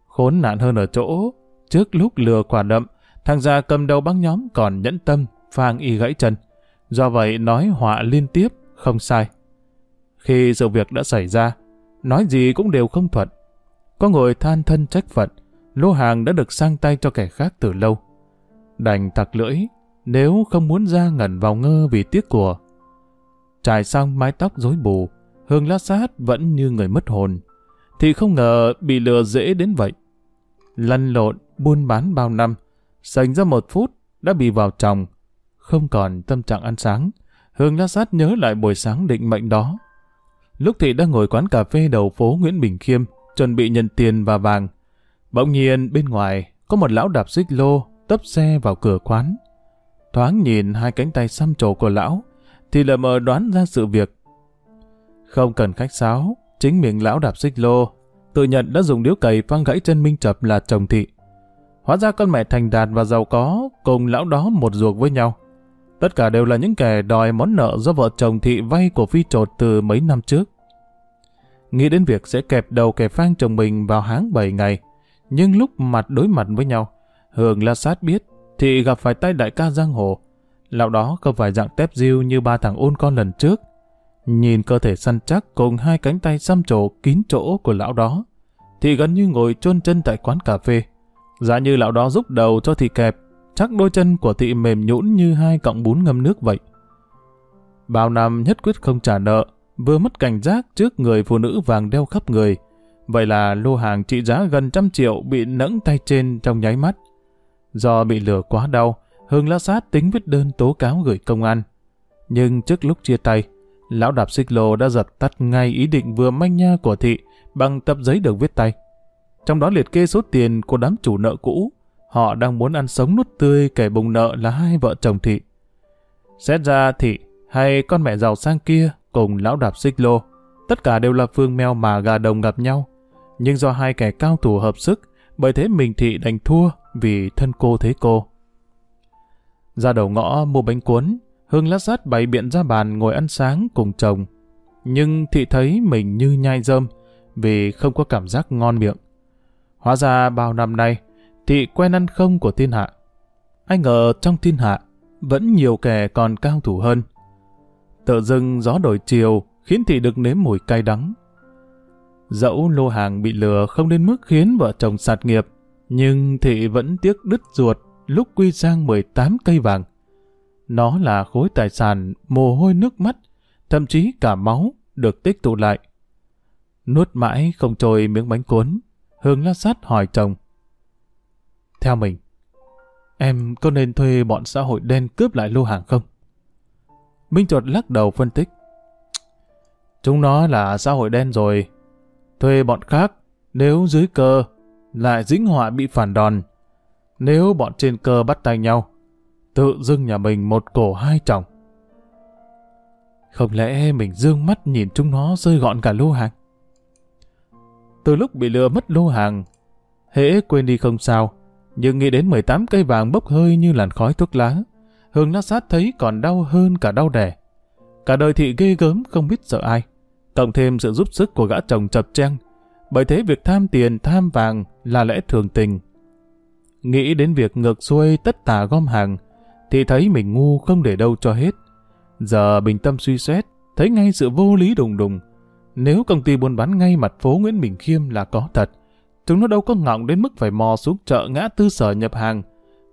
Khốn nạn hơn ở chỗ, trước lúc lừa quả đậm, thằng già cầm đầu băng nhóm còn nhẫn tâm, phang y gãy chân. Do vậy nói họa liên tiếp, không sai. Khi sự việc đã xảy ra, nói gì cũng đều không thuận. Có người than thân trách phận, lô hàng đã được sang tay cho kẻ khác từ lâu. Đành thặc lưỡi, nếu không muốn ra ngẩn vào ngơ vì tiếc của. Trải xong mái tóc rối bù, Hương lá sát vẫn như người mất hồn. Thì không ngờ bị lừa dễ đến vậy. Lăn lộn, buôn bán bao năm, sành ra một phút đã bị vào chồng. Không còn tâm trạng ăn sáng, Hương lát sát nhớ lại buổi sáng định mệnh đó. Lúc thị đang ngồi quán cà phê đầu phố Nguyễn Bình Khiêm, chuẩn bị nhận tiền và vàng. Bỗng nhiên bên ngoài có một lão đạp xích lô tấp xe vào cửa quán. Thoáng nhìn hai cánh tay xăm trổ của lão, thì lờ mờ đoán ra sự việc. Không cần khách sáo, chính miệng lão đạp xích lô, tự nhận đã dùng điếu cày phang gãy chân Minh Chập là chồng thị. Hóa ra con mẹ thành đạt và giàu có cùng lão đó một ruột với nhau. Tất cả đều là những kẻ đòi món nợ do vợ chồng thị vay của phi trột từ mấy năm trước. Nghĩ đến việc sẽ kẹp đầu kẻ phang chồng mình vào háng 7 ngày, nhưng lúc mặt đối mặt với nhau, Hường La Sát biết thị gặp phải tay đại ca giang hồ. Lão đó không phải dạng tép diêu như ba thằng ôn con lần trước. Nhìn cơ thể săn chắc cùng hai cánh tay xăm trổ kín chỗ của lão đó, thì gần như ngồi chôn chân tại quán cà phê. Giả như lão đó giúp đầu cho thị kẹp, chắc đôi chân của thị mềm nhũn như hai cọng bún ngâm nước vậy. Bao năm nhất quyết không trả nợ, vừa mất cảnh giác trước người phụ nữ vàng đeo khắp người. Vậy là lô hàng trị giá gần trăm triệu bị nẫng tay trên trong nháy mắt. Do bị lửa quá đau, Hưng La Sát tính viết đơn tố cáo gửi công an. Nhưng trước lúc chia tay, lão đạp xích lô đã dập tắt ngay ý định vừa manh nha của thị bằng tập giấy được viết tay. Trong đó liệt kê số tiền của đám chủ nợ cũ, họ đang muốn ăn sống nuốt tươi kẻ bùng nợ là hai vợ chồng thị. Xét ra thị hay con mẹ giàu sang kia cùng lão đạp xích lô, tất cả đều là phương mèo mà gà đồng gặp nhau. Nhưng do hai kẻ cao thủ hợp sức, bởi thế mình thị đành thua vì thân cô thế cô. Ra đầu ngõ mua bánh cuốn, Hương lát sát bày biện ra bàn ngồi ăn sáng cùng chồng. Nhưng thị thấy mình như nhai rơm vì không có cảm giác ngon miệng. Hóa ra bao năm nay, thị quen ăn không của thiên hạ. Ai ngờ trong thiên hạ vẫn nhiều kẻ còn cao thủ hơn. Tự dưng gió đổi chiều khiến thị được nếm mùi cay đắng. Dẫu lô hàng bị lừa không đến mức khiến vợ chồng sạt nghiệp, nhưng thị vẫn tiếc đứt ruột lúc quy sang 18 cây vàng. Nó là khối tài sản mồ hôi nước mắt, thậm chí cả máu được tích tụ lại. Nuốt mãi không trôi miếng bánh cuốn, Hương lát sát hỏi chồng. Theo mình, em có nên thuê bọn xã hội đen cướp lại lô hàng không? Minh Chuột lắc đầu phân tích. Chúng nó là xã hội đen rồi. Thuê bọn khác, nếu dưới cơ, lại dính họa bị phản đòn. Nếu bọn trên cơ bắt tay nhau, tự dưng nhà mình một cổ hai chồng. Không lẽ mình dương mắt nhìn chúng nó rơi gọn cả lô hàng? Từ lúc bị lừa mất lô hàng, hễ quên đi không sao, nhưng nghĩ đến 18 cây vàng bốc hơi như làn khói thuốc lá, Hương lát sát thấy còn đau hơn cả đau đẻ. Cả đời thị ghê gớm không biết sợ ai. Cộng thêm sự giúp sức của gã chồng chập trang. Bởi thế việc tham tiền, tham vàng là lẽ thường tình. Nghĩ đến việc ngược xuôi tất tả gom hàng, thì thấy mình ngu không để đâu cho hết. Giờ bình tâm suy xét, thấy ngay sự vô lý đùng đùng. Nếu công ty buôn bán ngay mặt phố Nguyễn Bình Khiêm là có thật, chúng nó đâu có ngọng đến mức phải mò xuống chợ ngã tư sở nhập hàng,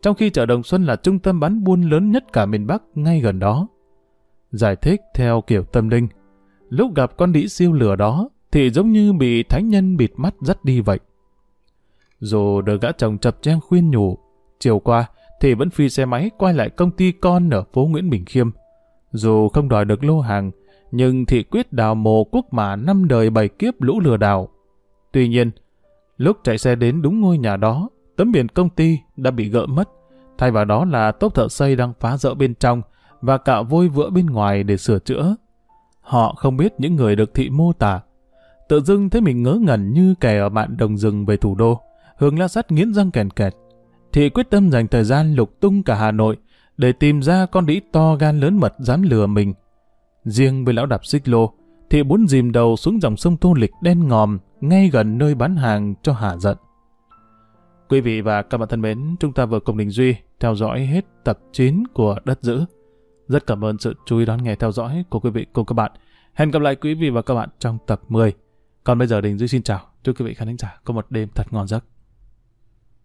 trong khi chợ Đồng Xuân là trung tâm bán buôn lớn nhất cả miền Bắc ngay gần đó. Giải thích theo kiểu tâm linh, lúc gặp con đĩ siêu lửa đó thì giống như bị thánh nhân bịt mắt dắt đi vậy. Dù được gã chồng chập trang khuyên nhủ, chiều qua thì vẫn phi xe máy quay lại công ty con ở phố Nguyễn Bình Khiêm. Dù không đòi được lô hàng, nhưng thị quyết đào mồ quốc mà năm đời bảy kiếp lũ lừa đảo. Tuy nhiên, lúc chạy xe đến đúng ngôi nhà đó, tấm biển công ty đã bị gỡ mất, thay vào đó là tốp thợ xây đang phá rỡ bên trong và cạo vôi vữa bên ngoài để sửa chữa. Họ không biết những người được thị mô tả. Tự dưng thấy mình ngớ ngẩn như kẻ ở bạn đồng rừng về thủ đô. Hướng la sắt nghiến răng kèn kẹt. Thị quyết tâm dành thời gian lục tung cả Hà Nội để tìm ra con đĩ to gan lớn mật dám lừa mình. Riêng với lão đạp xích lô, thì muốn dìm đầu xuống dòng sông Tô Lịch đen ngòm ngay gần nơi bán hàng cho Hà giận. Quý vị và các bạn thân mến, chúng ta vừa cùng Đình Duy theo dõi hết tập 9 của Đất giữ Rất cảm ơn sự chú ý đón nghe theo dõi của quý vị cùng các bạn. Hẹn gặp lại quý vị và các bạn trong tập 10. Còn bây giờ Đình Duy xin chào. Chúc quý vị khán giả có một đêm thật ngon giấc.